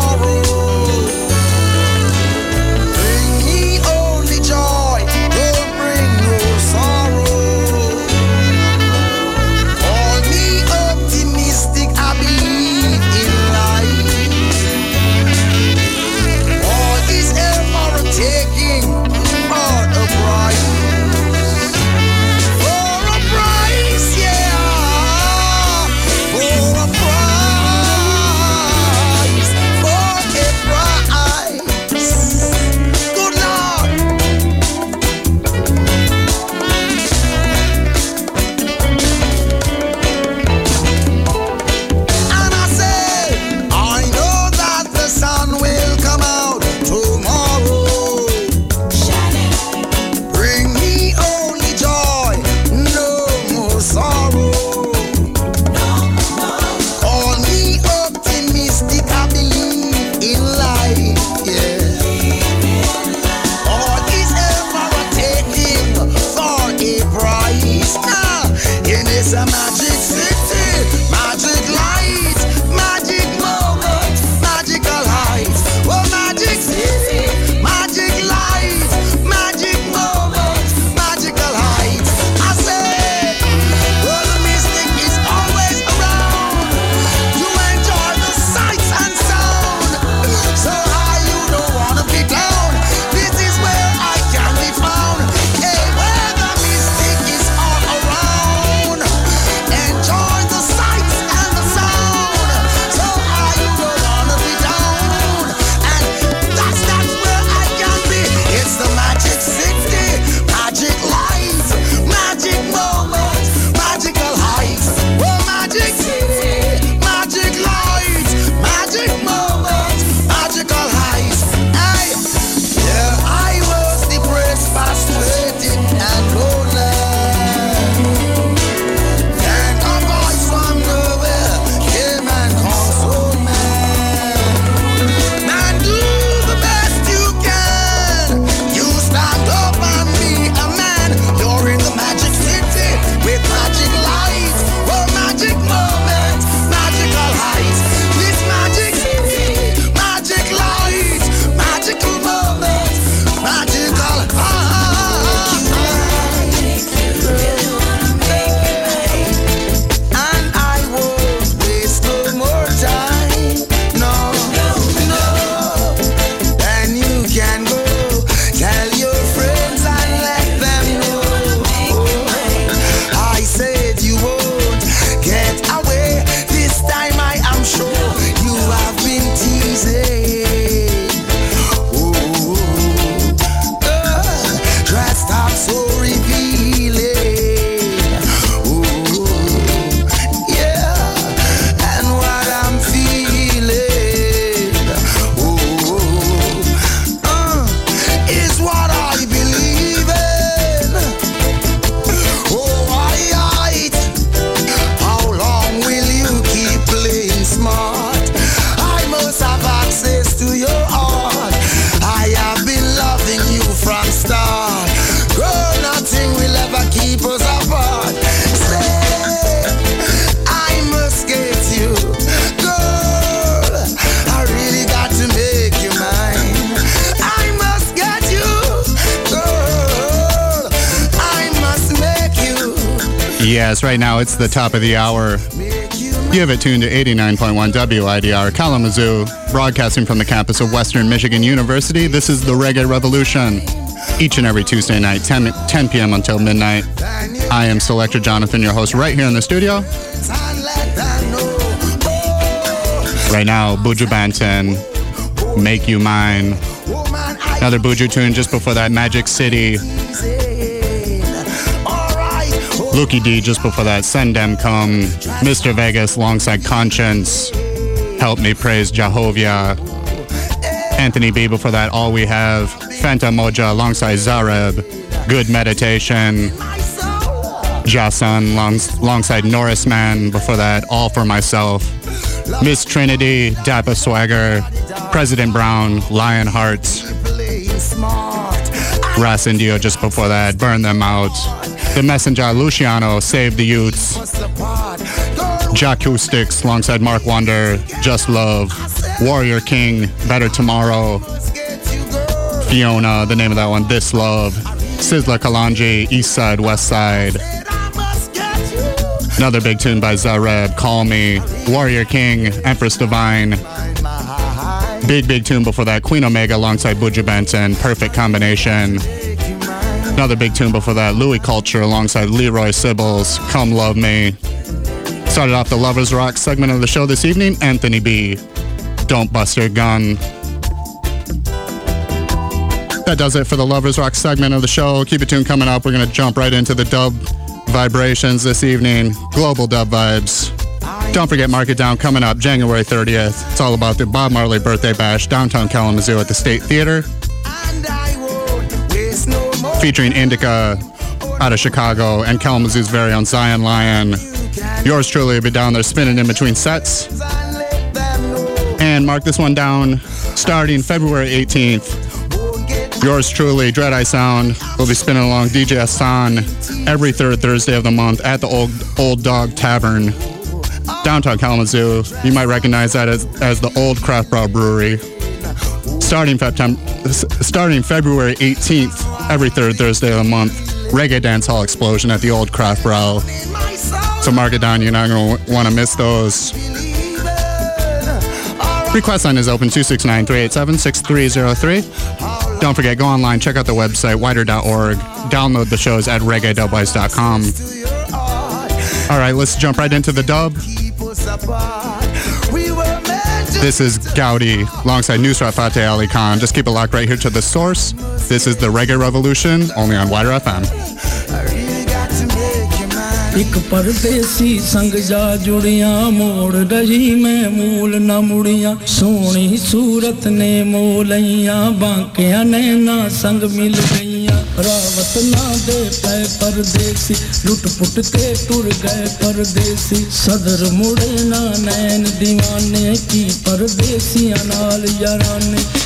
The top of the hour. You have it tuned to 89.1 WIDR Kalamazoo, broadcasting from the campus of Western Michigan University. This is the Reggae Revolution. Each and every Tuesday night, 10, 10 p.m. until midnight. I am Selector Jonathon, your host, right here in the studio. Right now, Buju Banton, Make You Mine. Another Buju tune just before that, Magic City. Lukie D just before that, Send Them Come. Mr. Vegas alongside Konshens. Help Me Praise Jehovah. Anthony B before that, All We Have. Fantan Mojah alongside Zareb. Good Meditation. Jah Sun longs- alongside Norris Man before that, All For Myself. Miss Triniti, Dappa Swagga. Prezident Brown, Lion Hearts. Ras Indio just before that, Burn Them Out. The Messenger, Luciano, Save the Youths. Jahcoustix alongside Mark Wonder, Just Love. Warrior King, Better Tomorrow. Fiona, the name of that one, This Love. Sizzla Kalonji, East Side, West Side. Another big tune by Zareb, Call Me. Warrior King, Empress Divine. Big, big tune before that, Queen Omega alongside Buju Banton, Perfect Combination. Another big tune before that, Louie Culture alongside Leroy Sibbles, Come Love Me. Started off the Lovers Rock segment of the show this evening, Anthony B. Don't Bust Your Gun. That does it for the Lovers Rock segment of the show. Keep it tuned coming up. We're going to jump right into the dub vibrations this evening. Global dub vibes. Don't forget Market Down coming up January 30th. It's all about the Bob Marley birthday bash downtown Kalamazoo at the State Theater. Featuring Indica out of Chicago and Kalamazoo's very own Zion Lion. Yours truly will be down there spinning in between sets. And mark this one down starting February 18th. Yours truly, Dread Eye Sound, will be spinning along DJ Hassan every third Thursday of the month at the Old Old Dog Tavern, downtown Kalamazoo. You might recognize that as, as the Old Kraftbrau Brewery. Starting, September, starting February 18th, every third Thursday of the month, Reggae Dance Hall Explosion at the Old Kraftbrau. So mark it down, you're not going to want to miss those. Request line is open 269 387 6303. Don't forget, go online, check out the website, widr.org. Download the shows at reggae.wise.com. All right, let's jump right into the dub. This is Gaudi alongside Nusrat Fateh Ali Khan. Just keep it locked right here to the source. This is the Reggae Revolution, only on WIDR FM. ਇੱਕ ਪਰਦੇਸੀ ਸੰਗ ਜਾ ਜੁੜੀਆਂ, ਮੋੜ ਰਹੀ ਮੈਂ ਮੂਲ ਨਾ ਮੁੜੀਆਂ। ਸੋਹਣੀ ਸੂਰਤ ਨੇ ਮੋਲਈਆਂ, ਬਾਂਕਿਆਂ ਨੇ ਨਾ ਸੰਗ ਮਿਲ ਗਈਆਂ। ਰਾਵਤ ਨਾ ਦੇ ਪੈ ਪਰਦੇਸੀ ਲੁੱਟ ਪੁੱਟ ਕੇ ਟੁਰ ਗਏ ਪਰਦੇਸੀ ਸਦਰ ਮੁੜੇ ਨਾ ਨੈਣ دیਵਾਨੇ ਕੀ ਪਰਦੇਸੀਆਂ ਨਾਲ ਯਾਰਾਂ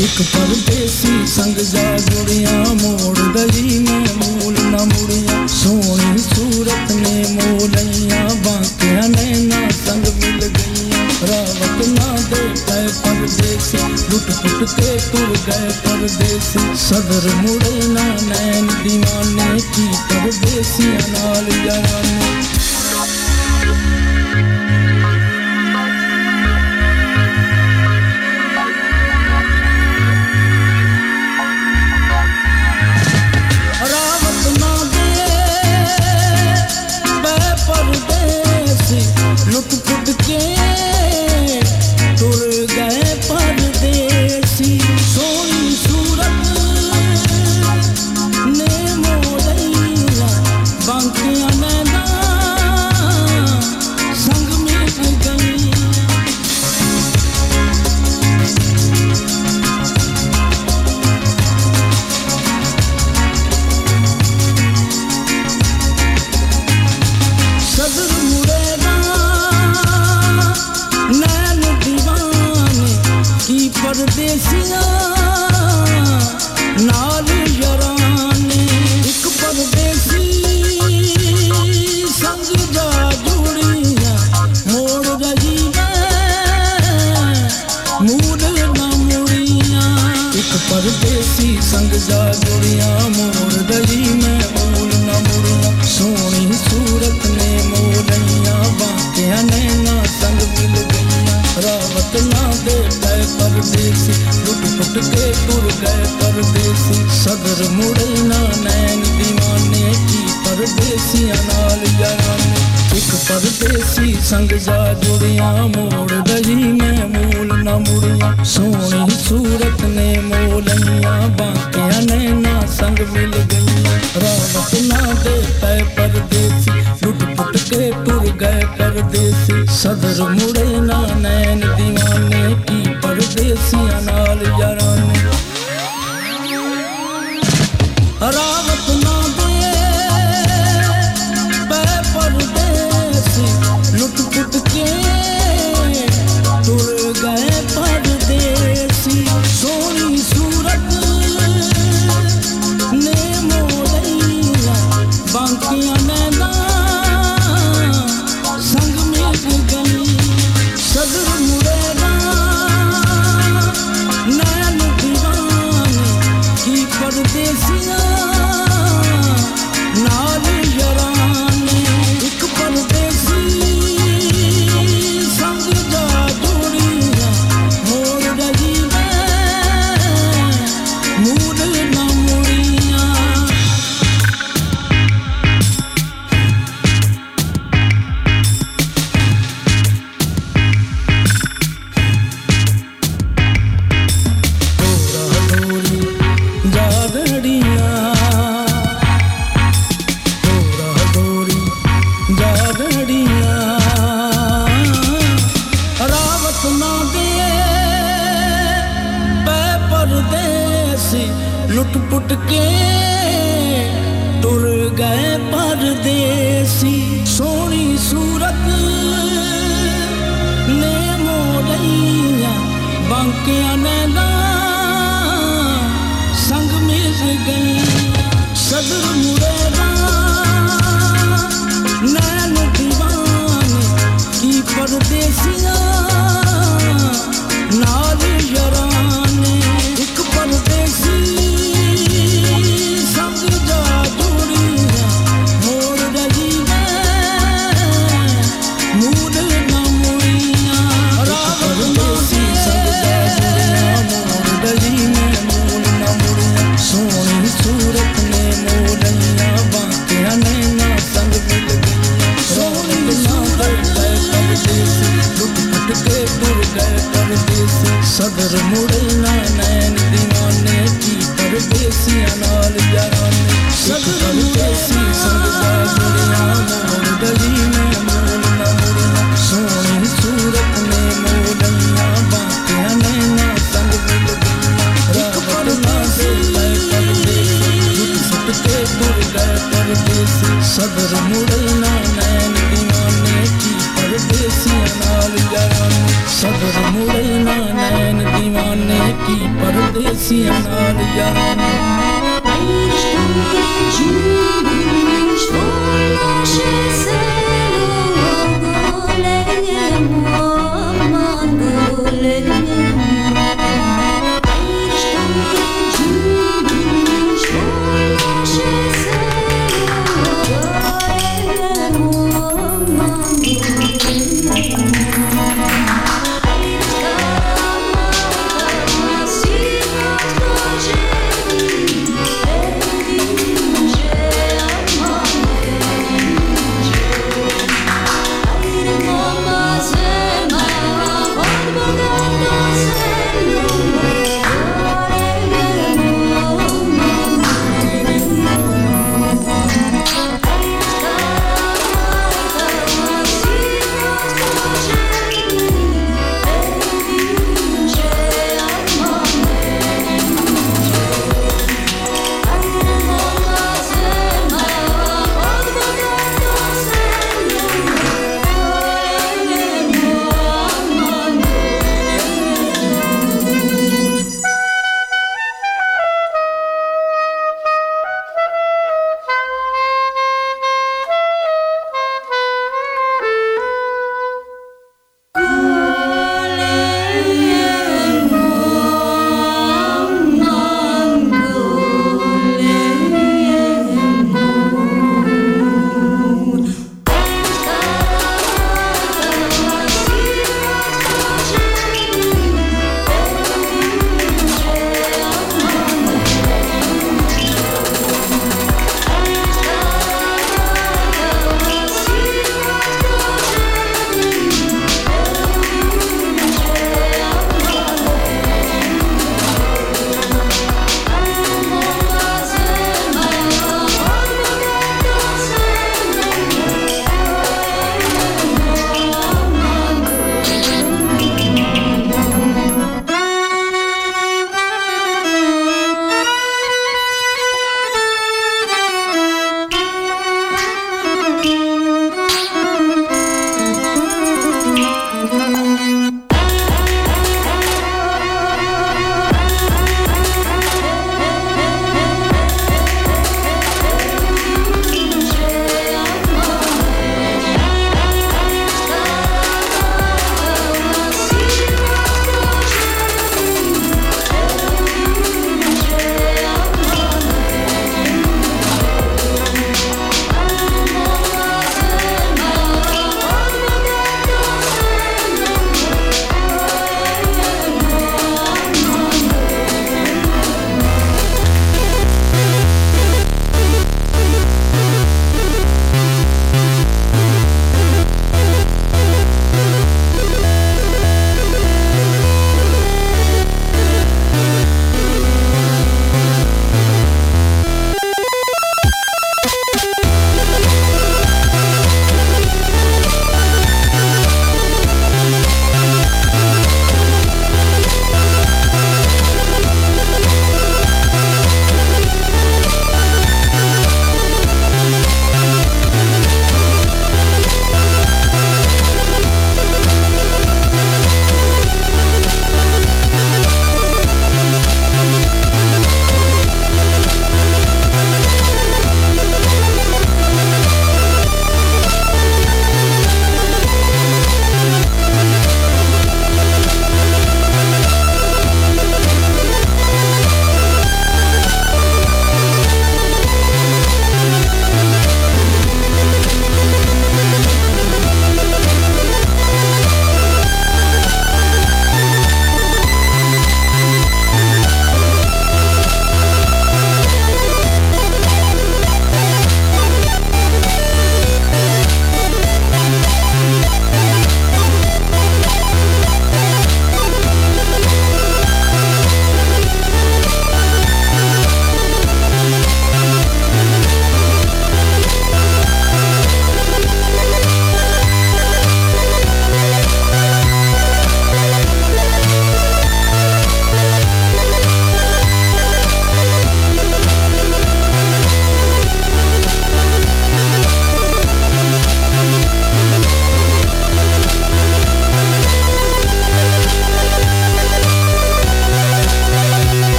ਇੱਕ ਪਰਦੇਸੀ ਸੰਗ ਜਾ ਜੁੜੀਆਂ, ਮੋੜ ਰਹੀ ਮੈਂ ਮੂਲ ना मुड़िया, सोनी सूरत ने मोलैया बाकिया नैना संग मिल गईया। रावत ना दे पाए परदेसी, लुट पुट के तुर गए परदेसी। सदर मुड़े ना नैन दीवाने की परदेसी अनाल जराने। जा गुड़िया मोर मैं में ओलना सोनी सूरत ने मोड़िया संग मिल गईया। रावत ना दे गए लुट फुट के तुर गए सदर मुड़ना नैन दीवाने की परदेसिया नाल जराने एक परदेसी संग जा जुड़िया मोड़ गली में मूल न मुड़िया सोनी सूरत ने मोलिया बा संग मिल गई। ना दे तय परदेसी। लुट पुट के टूर गए परदेसी। सदर मुड़े ना नैन दीवाने की परदेसिया नाल यारा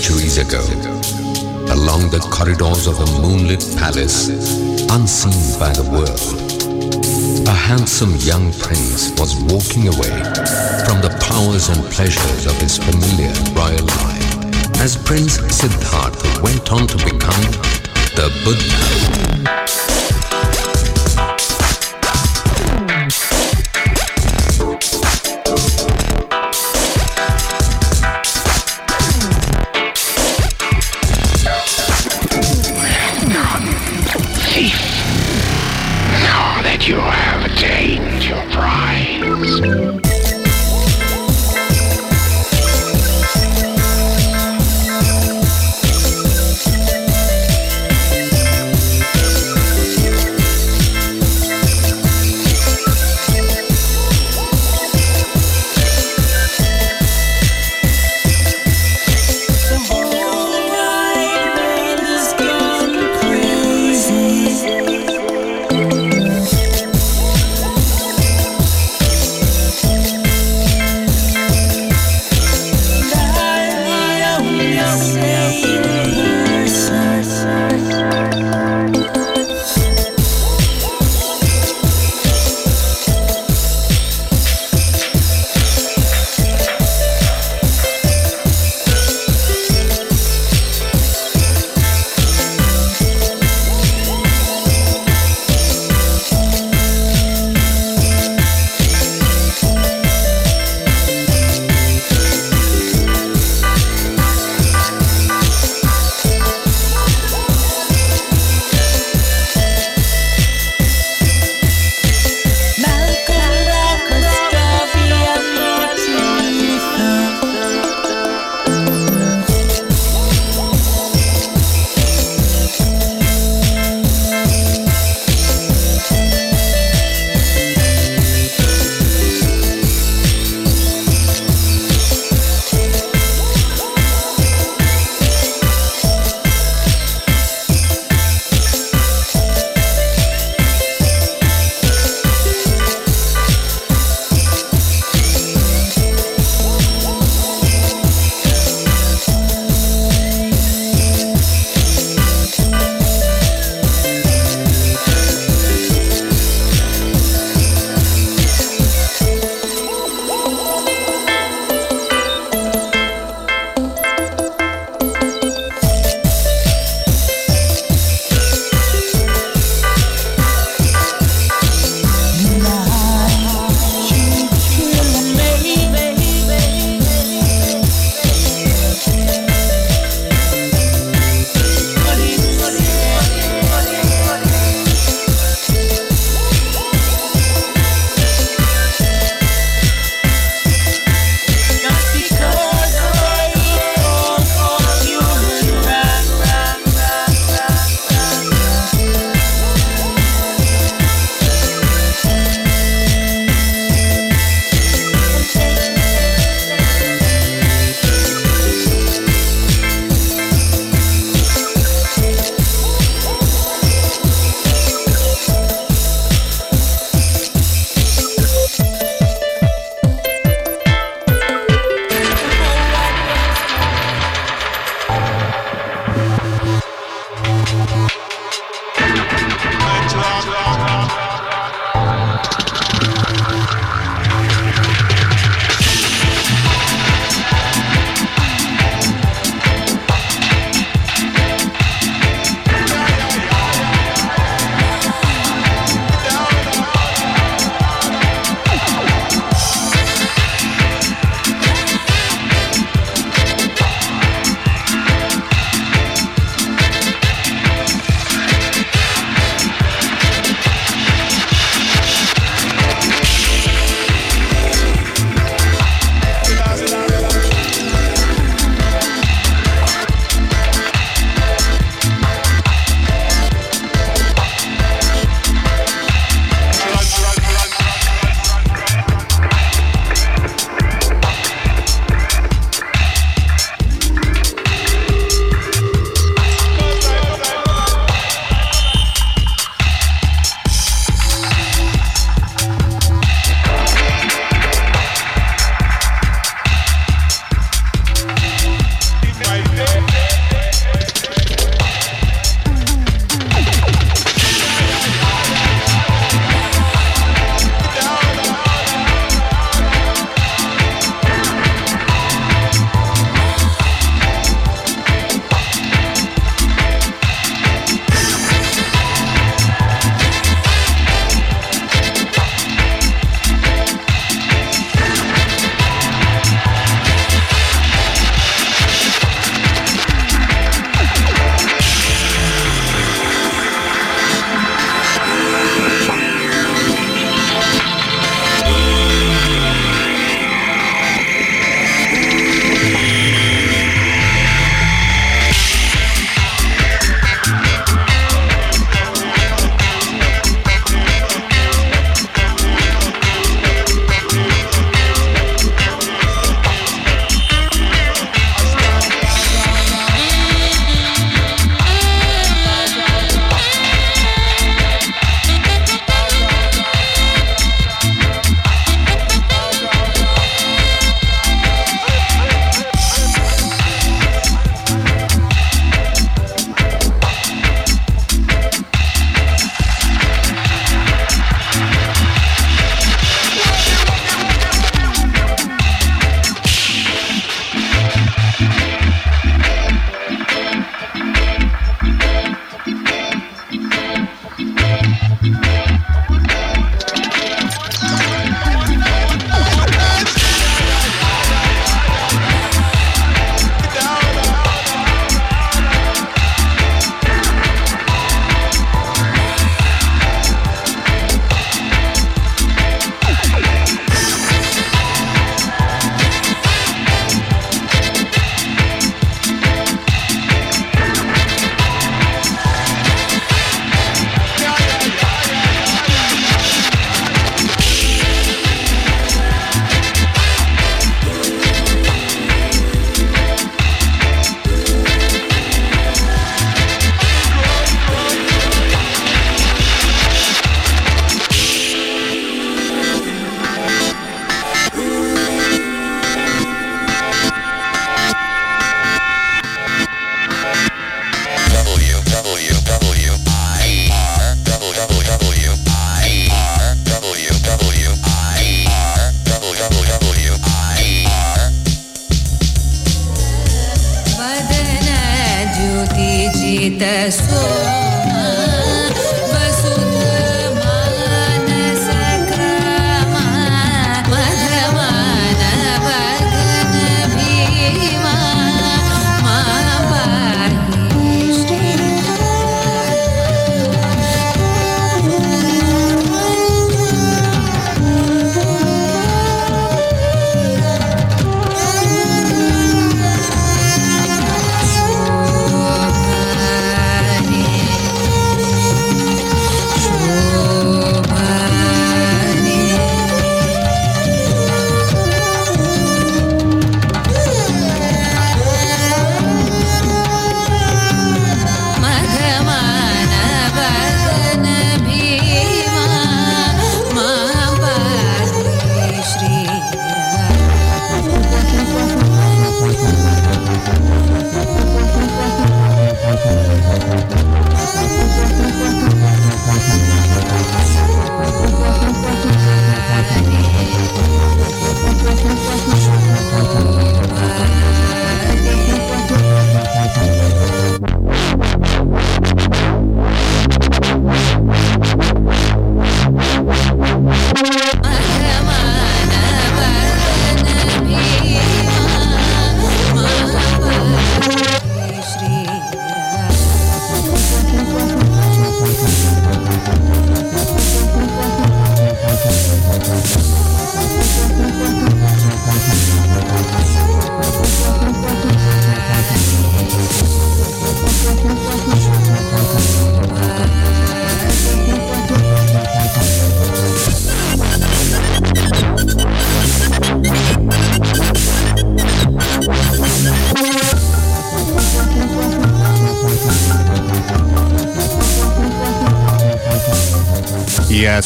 centuries ago, along the corridors of a moonlit palace, unseen by the world, a handsome young prince was walking away from the powers and pleasures of his familiar royal life. As Prince Siddhartha went on to become the Buddha.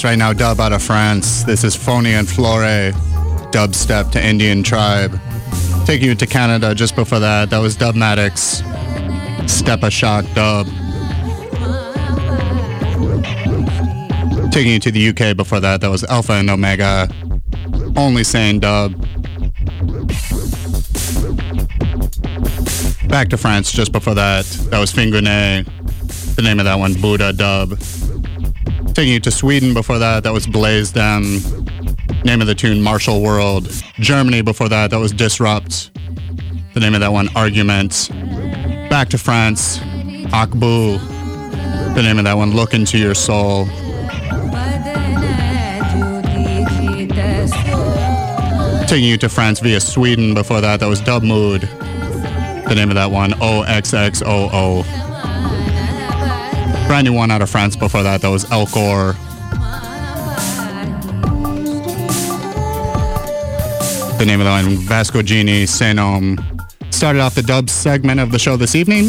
Right now dub out of France. This is Phony and Flore, dubstep to Indian Tribe. Taking you to Canada just before that, that was Dubmatics, Step a Shock Dub. Taking you to the UK before that, that was Alpha and Omega, Only Saying Dub. Back to France just before that, that was Fingernae, the name of that one, Buddha Dub. Taking you to Sweden before that, that was Blaze Them. Name of the tune, Marshall World. Germany before that, that was Disrupt. The name of that one, Argument. Back to France, Ackboo. The name of that one, Look Into Your Soul. Taking you to France via Sweden before that, that was Dub Mood. The name of that one, OXXOO. Brand new one out of France before that, that was Elcor. The name of the one, Vasco Genie, Senom. Started off the dub segment of the show this evening.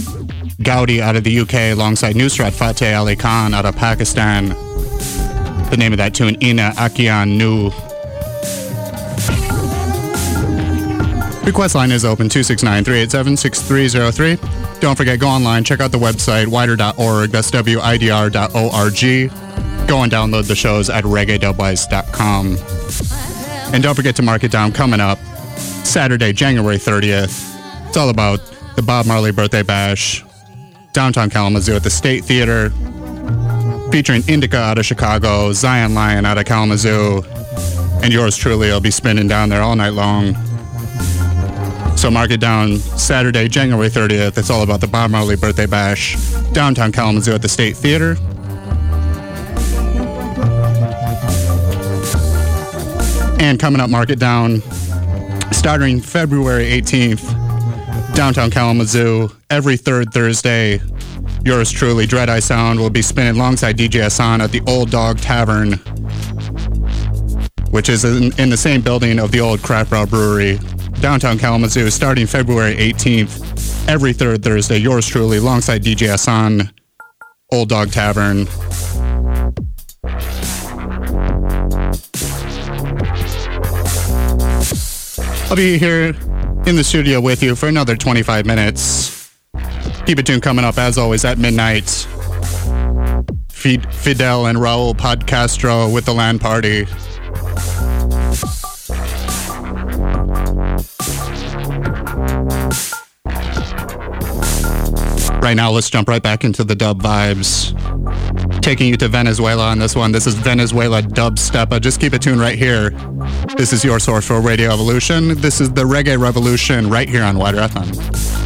Gaudi out of the UK alongside Nusrat Fateh Ali Khan out of Pakistan. The name of that tune, Ina Akian Nu. Request line is open 269-387-6303. Don't forget, go online, check out the website, wider.org, that's widr.org. Go and download the shows at reggae.wise.com. And don't forget to mark it down coming up Saturday, January 30th. It's all about the Bob Marley Birthday Bash, downtown Kalamazoo at the State Theater, featuring Indica out of Chicago, Zion Lion out of Kalamazoo, and yours truly will be spinning down there all night long. So mark it down Saturday, January 30th. It's all about the Bob Marley Birthday Bash, downtown Kalamazoo at the State Theater. And coming up, mark it down, starting February 18th, downtown Kalamazoo, every third Thursday. Yours truly, Dread Eye Sound, will be spinning alongside DJ Hassan at the Old Dog Tavern, which is in, in the same building of the old Craft Brewery downtown Kalamazoo, starting February 18th, every third Thursday. Yours truly, alongside DJ Hassan, Old Dog Tavern. I'll be here in the studio with you for another 25 minutes. Keep it tuned coming up, as always, at midnight. Fidel and Raul Podcastro with the Land Party. Right now, let's jump right back into the dub vibes. Taking you to Venezuela on this one. This is Venezuela dubstep. Uh, just keep it tuned right here. This is your source for Radio Evolution. This is the Reggae Revolution right here on WIDR FM.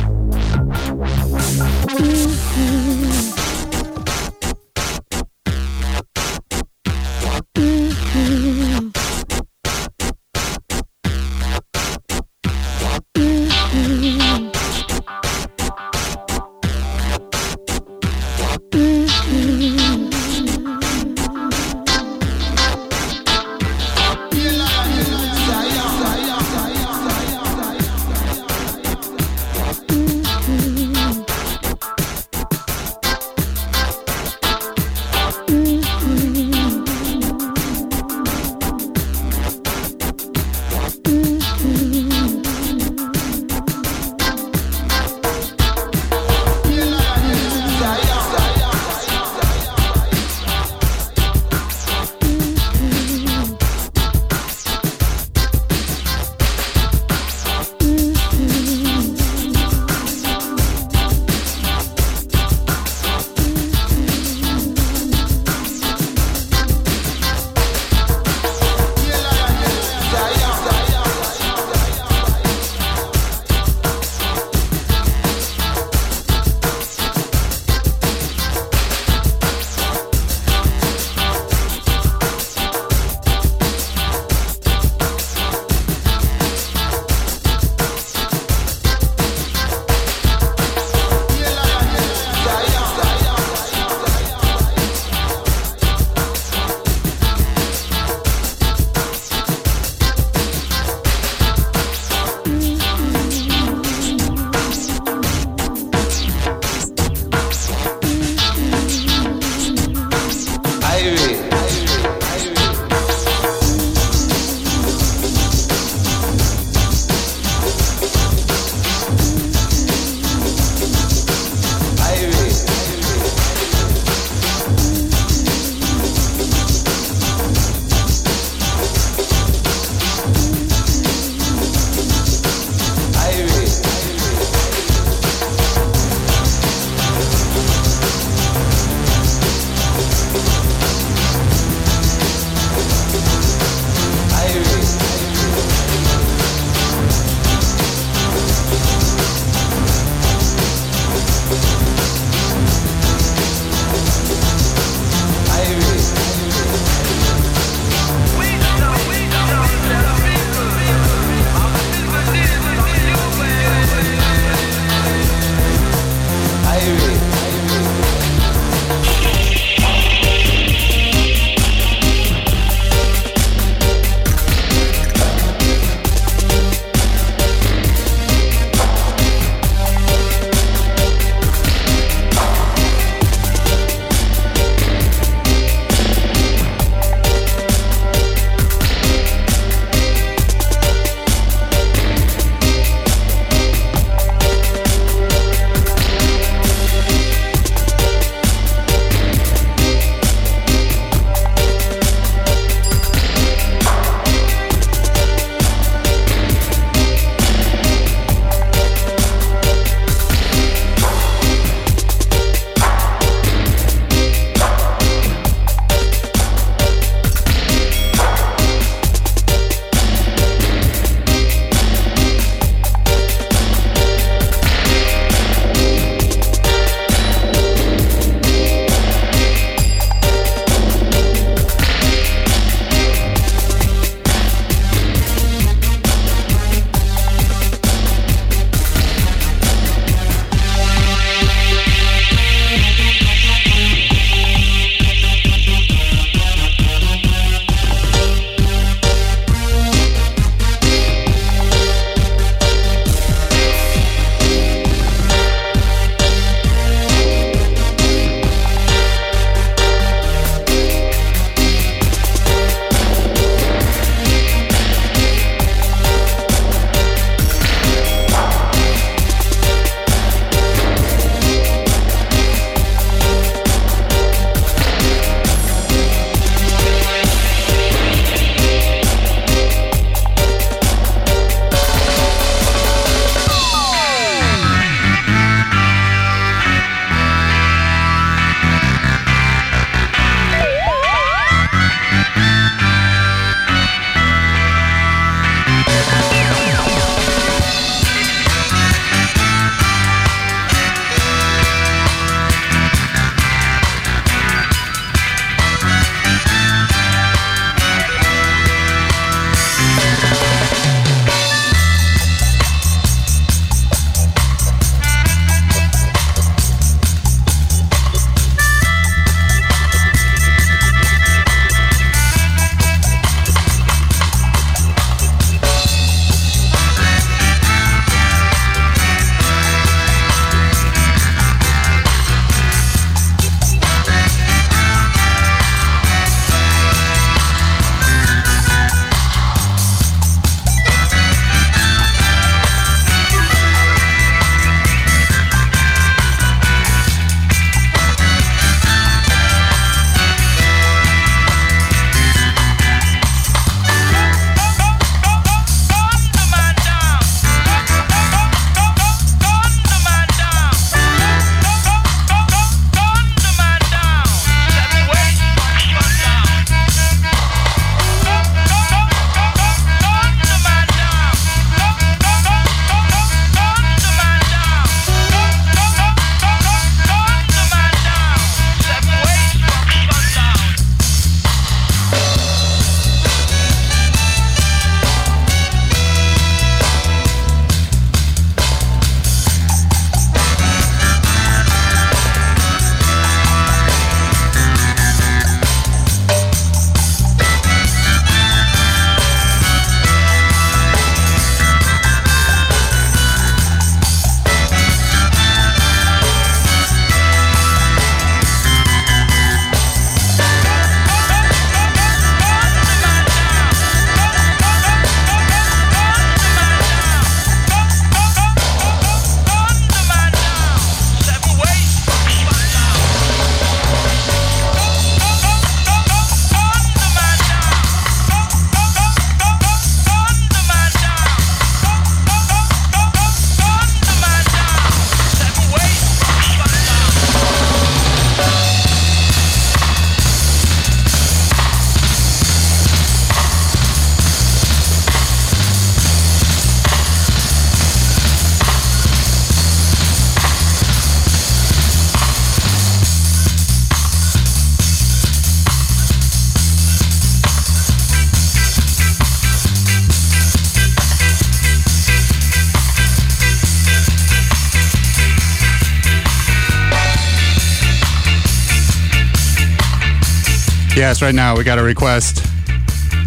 Yes, right now we got a request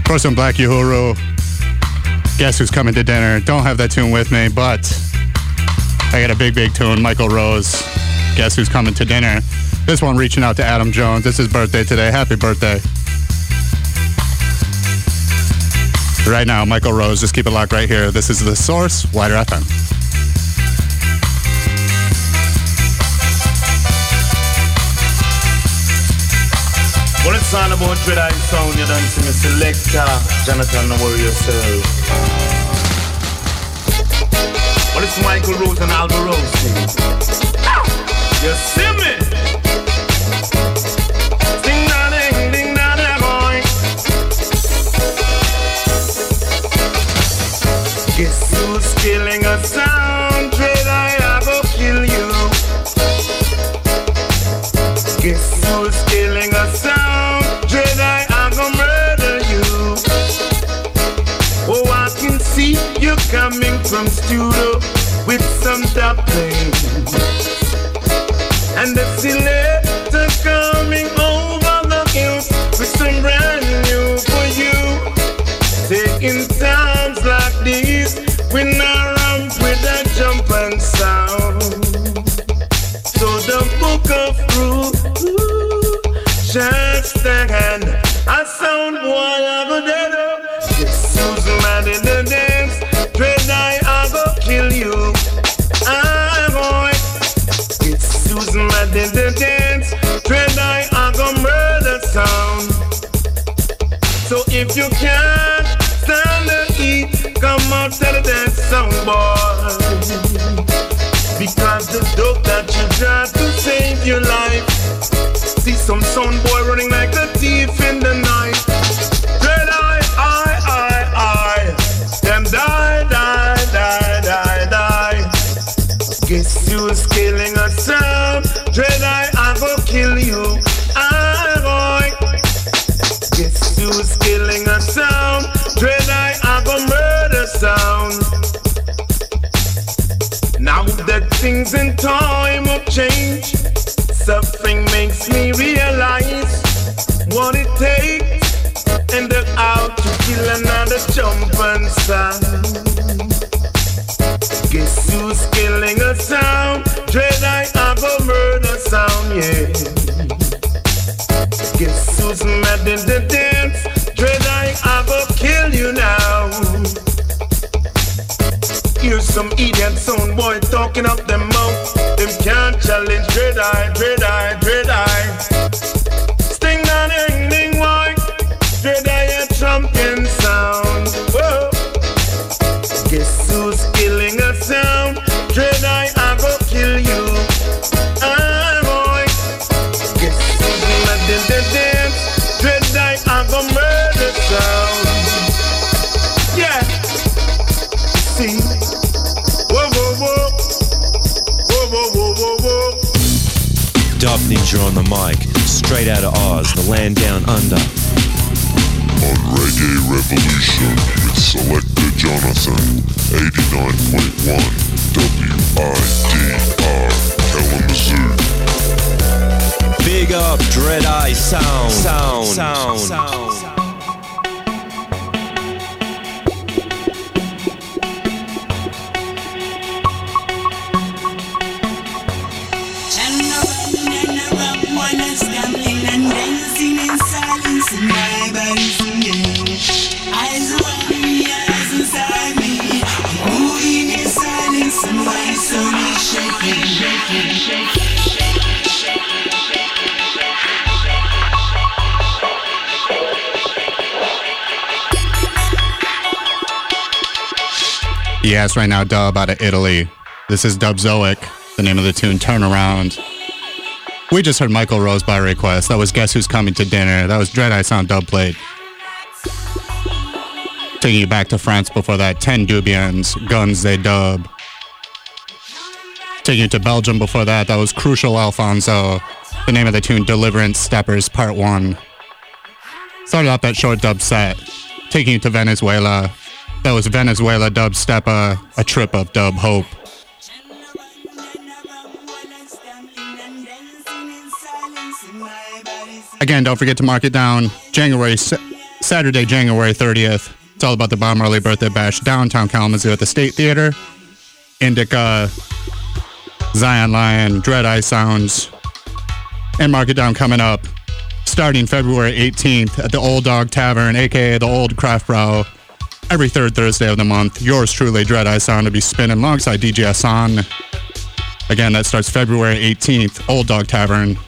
for some Black Uhuru. Guess who's coming to dinner? Don't have that tune with me, but I got a big, big tune. Michael Rose. Guess who's coming to dinner? This one reaching out to Adam Jones. It's his birthday today. Happy birthday. Right now, Michael Rose. Just keep it locked right here. This is The Source, WIDR FM. It's about Sound. You done see me selector. Jonathon, no worry yourself. Well, it's Michael Rose and Alba Rose. You see if you can't stand the heat, come out to the dance sound boy. Because the dope that you got to save your life. See some sound boy things in time of change. suffering makes me realize what it takes and the how to kill another jump and sound. Guess who's killing a sound? Dread I have a murder sound, yeah. Guess who's mad in the dance? Some idiot sound boy talking up them mouth. Them can't challenge dread eye, dread eye. Dub on the mic, straight out of Oz, the land down under. On Reggae Revolution with Selector Jonathon, 89.1 WIDR Kalamazoo. Big up Dread Eye Sound. Sound. Sound. Sound. Yes, right now, dub out of Italy. This is Dub Zoic, the name of the tune, Turn Around. We just heard Michael Rose by request. That was Guess Who's Coming to Dinner. That was Dread Eye Sound dub played. Taking you back to France before that, 10 Dubians, Guns They Dub. Taking you to Belgium before that, that was Crucial Alphonso. The name of the tune, Deliverance Steppers Part 1. Started off that short dub set, taking you to Venezuela. That was Venezuela Dub Steppa, uh, a trip of dub hope. Again, don't forget to mark it down. January Saturday, January 30th. It's all about the Bob Marley birthday bash downtown Kalamazoo at the State Theater. Indica, Zion Lion, Dread Eye Sounds, and Mark It Down coming up starting February 18th at the Old Dog Tavern, aka the Old Kraftbrau. Every third Thursday of the month, yours truly, Dread Eye Sound, to be spinning alongside DJ Hassan. Again, that starts February 18th, Old Dog Tavern.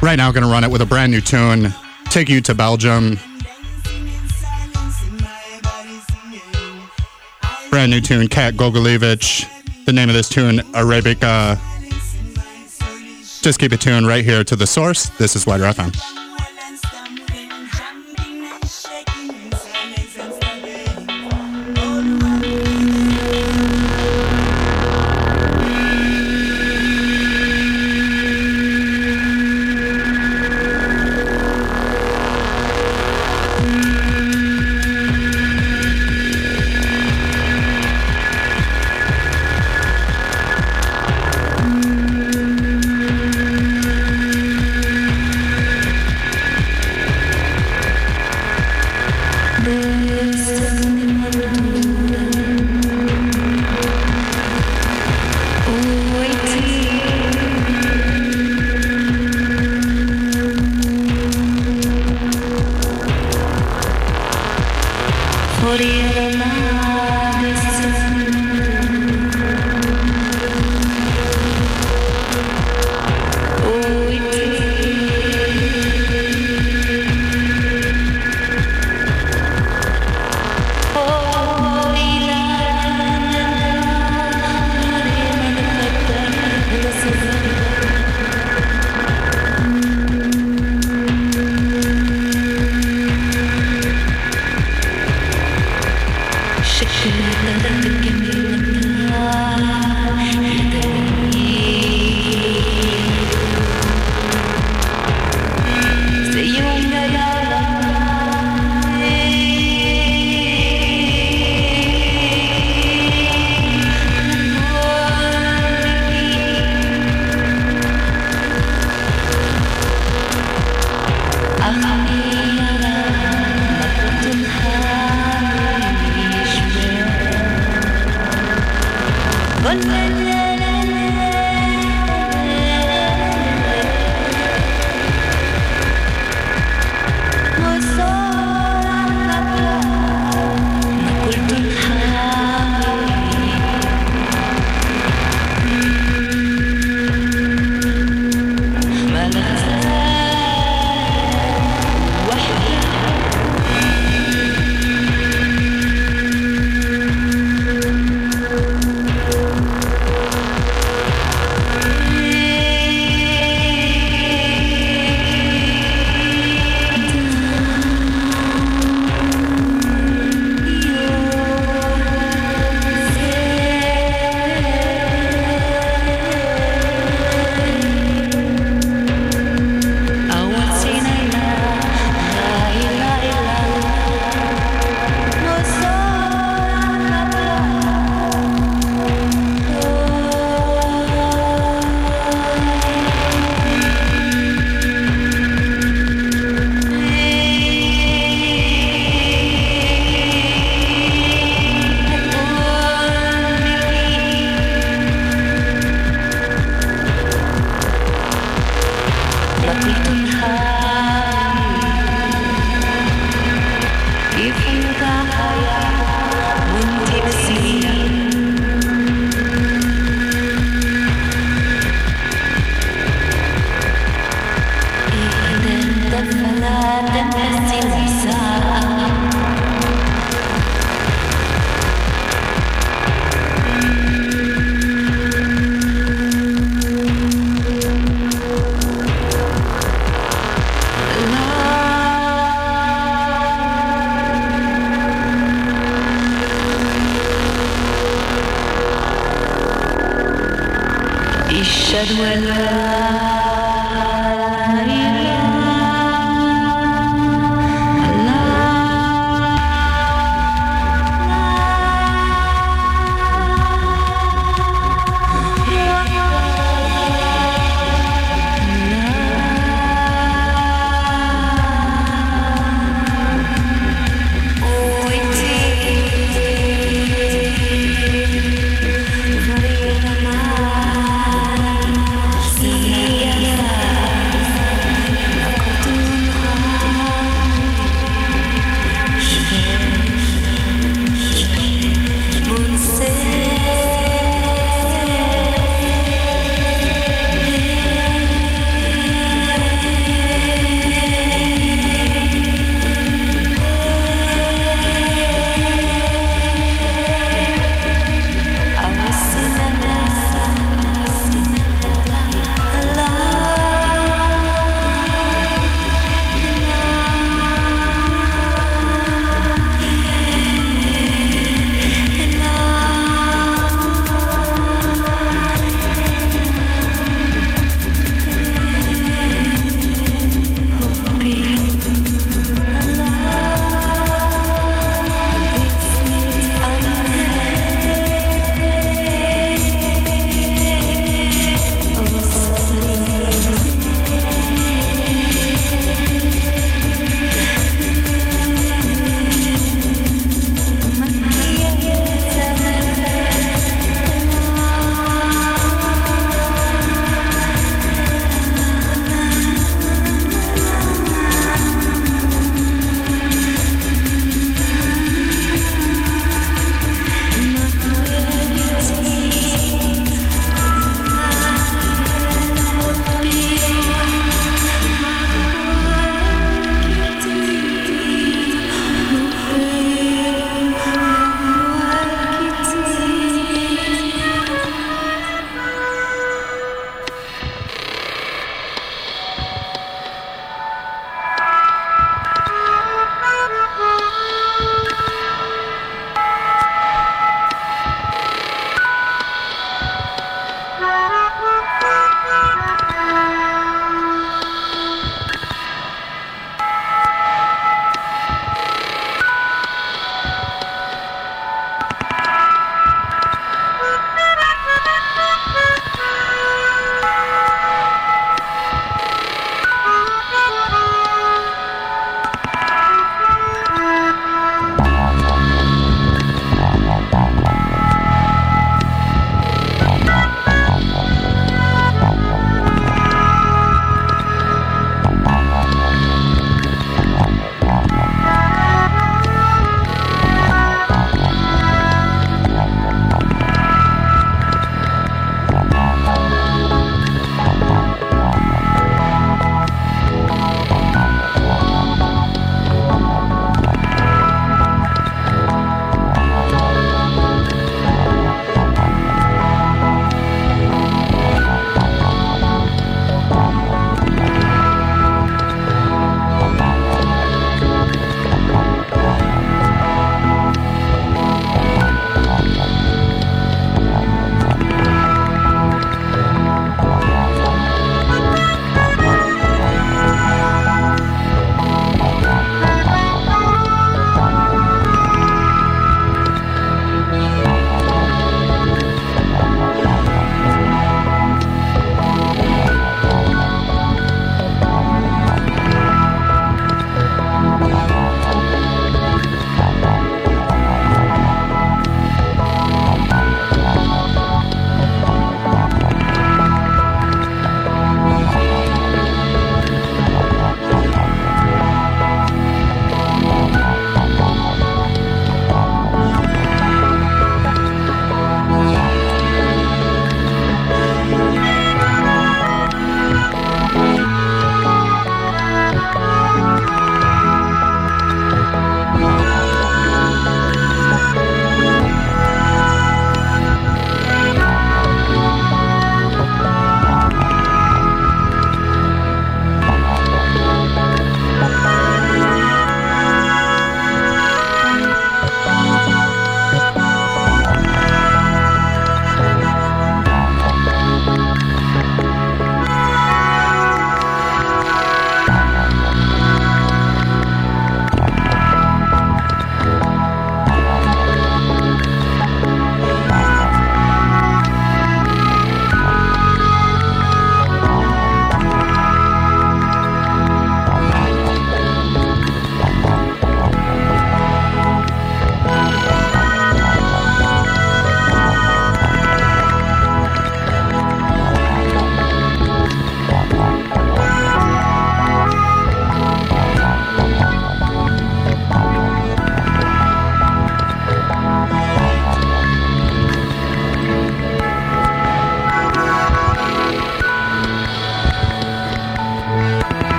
Right now, going to run it with a brand new tune, Take You to Belgium. Brand new tune, Kat Gogolevich. The name of this tune, Arabica. Just keep it tuned right here to the source. This is WIDR FM.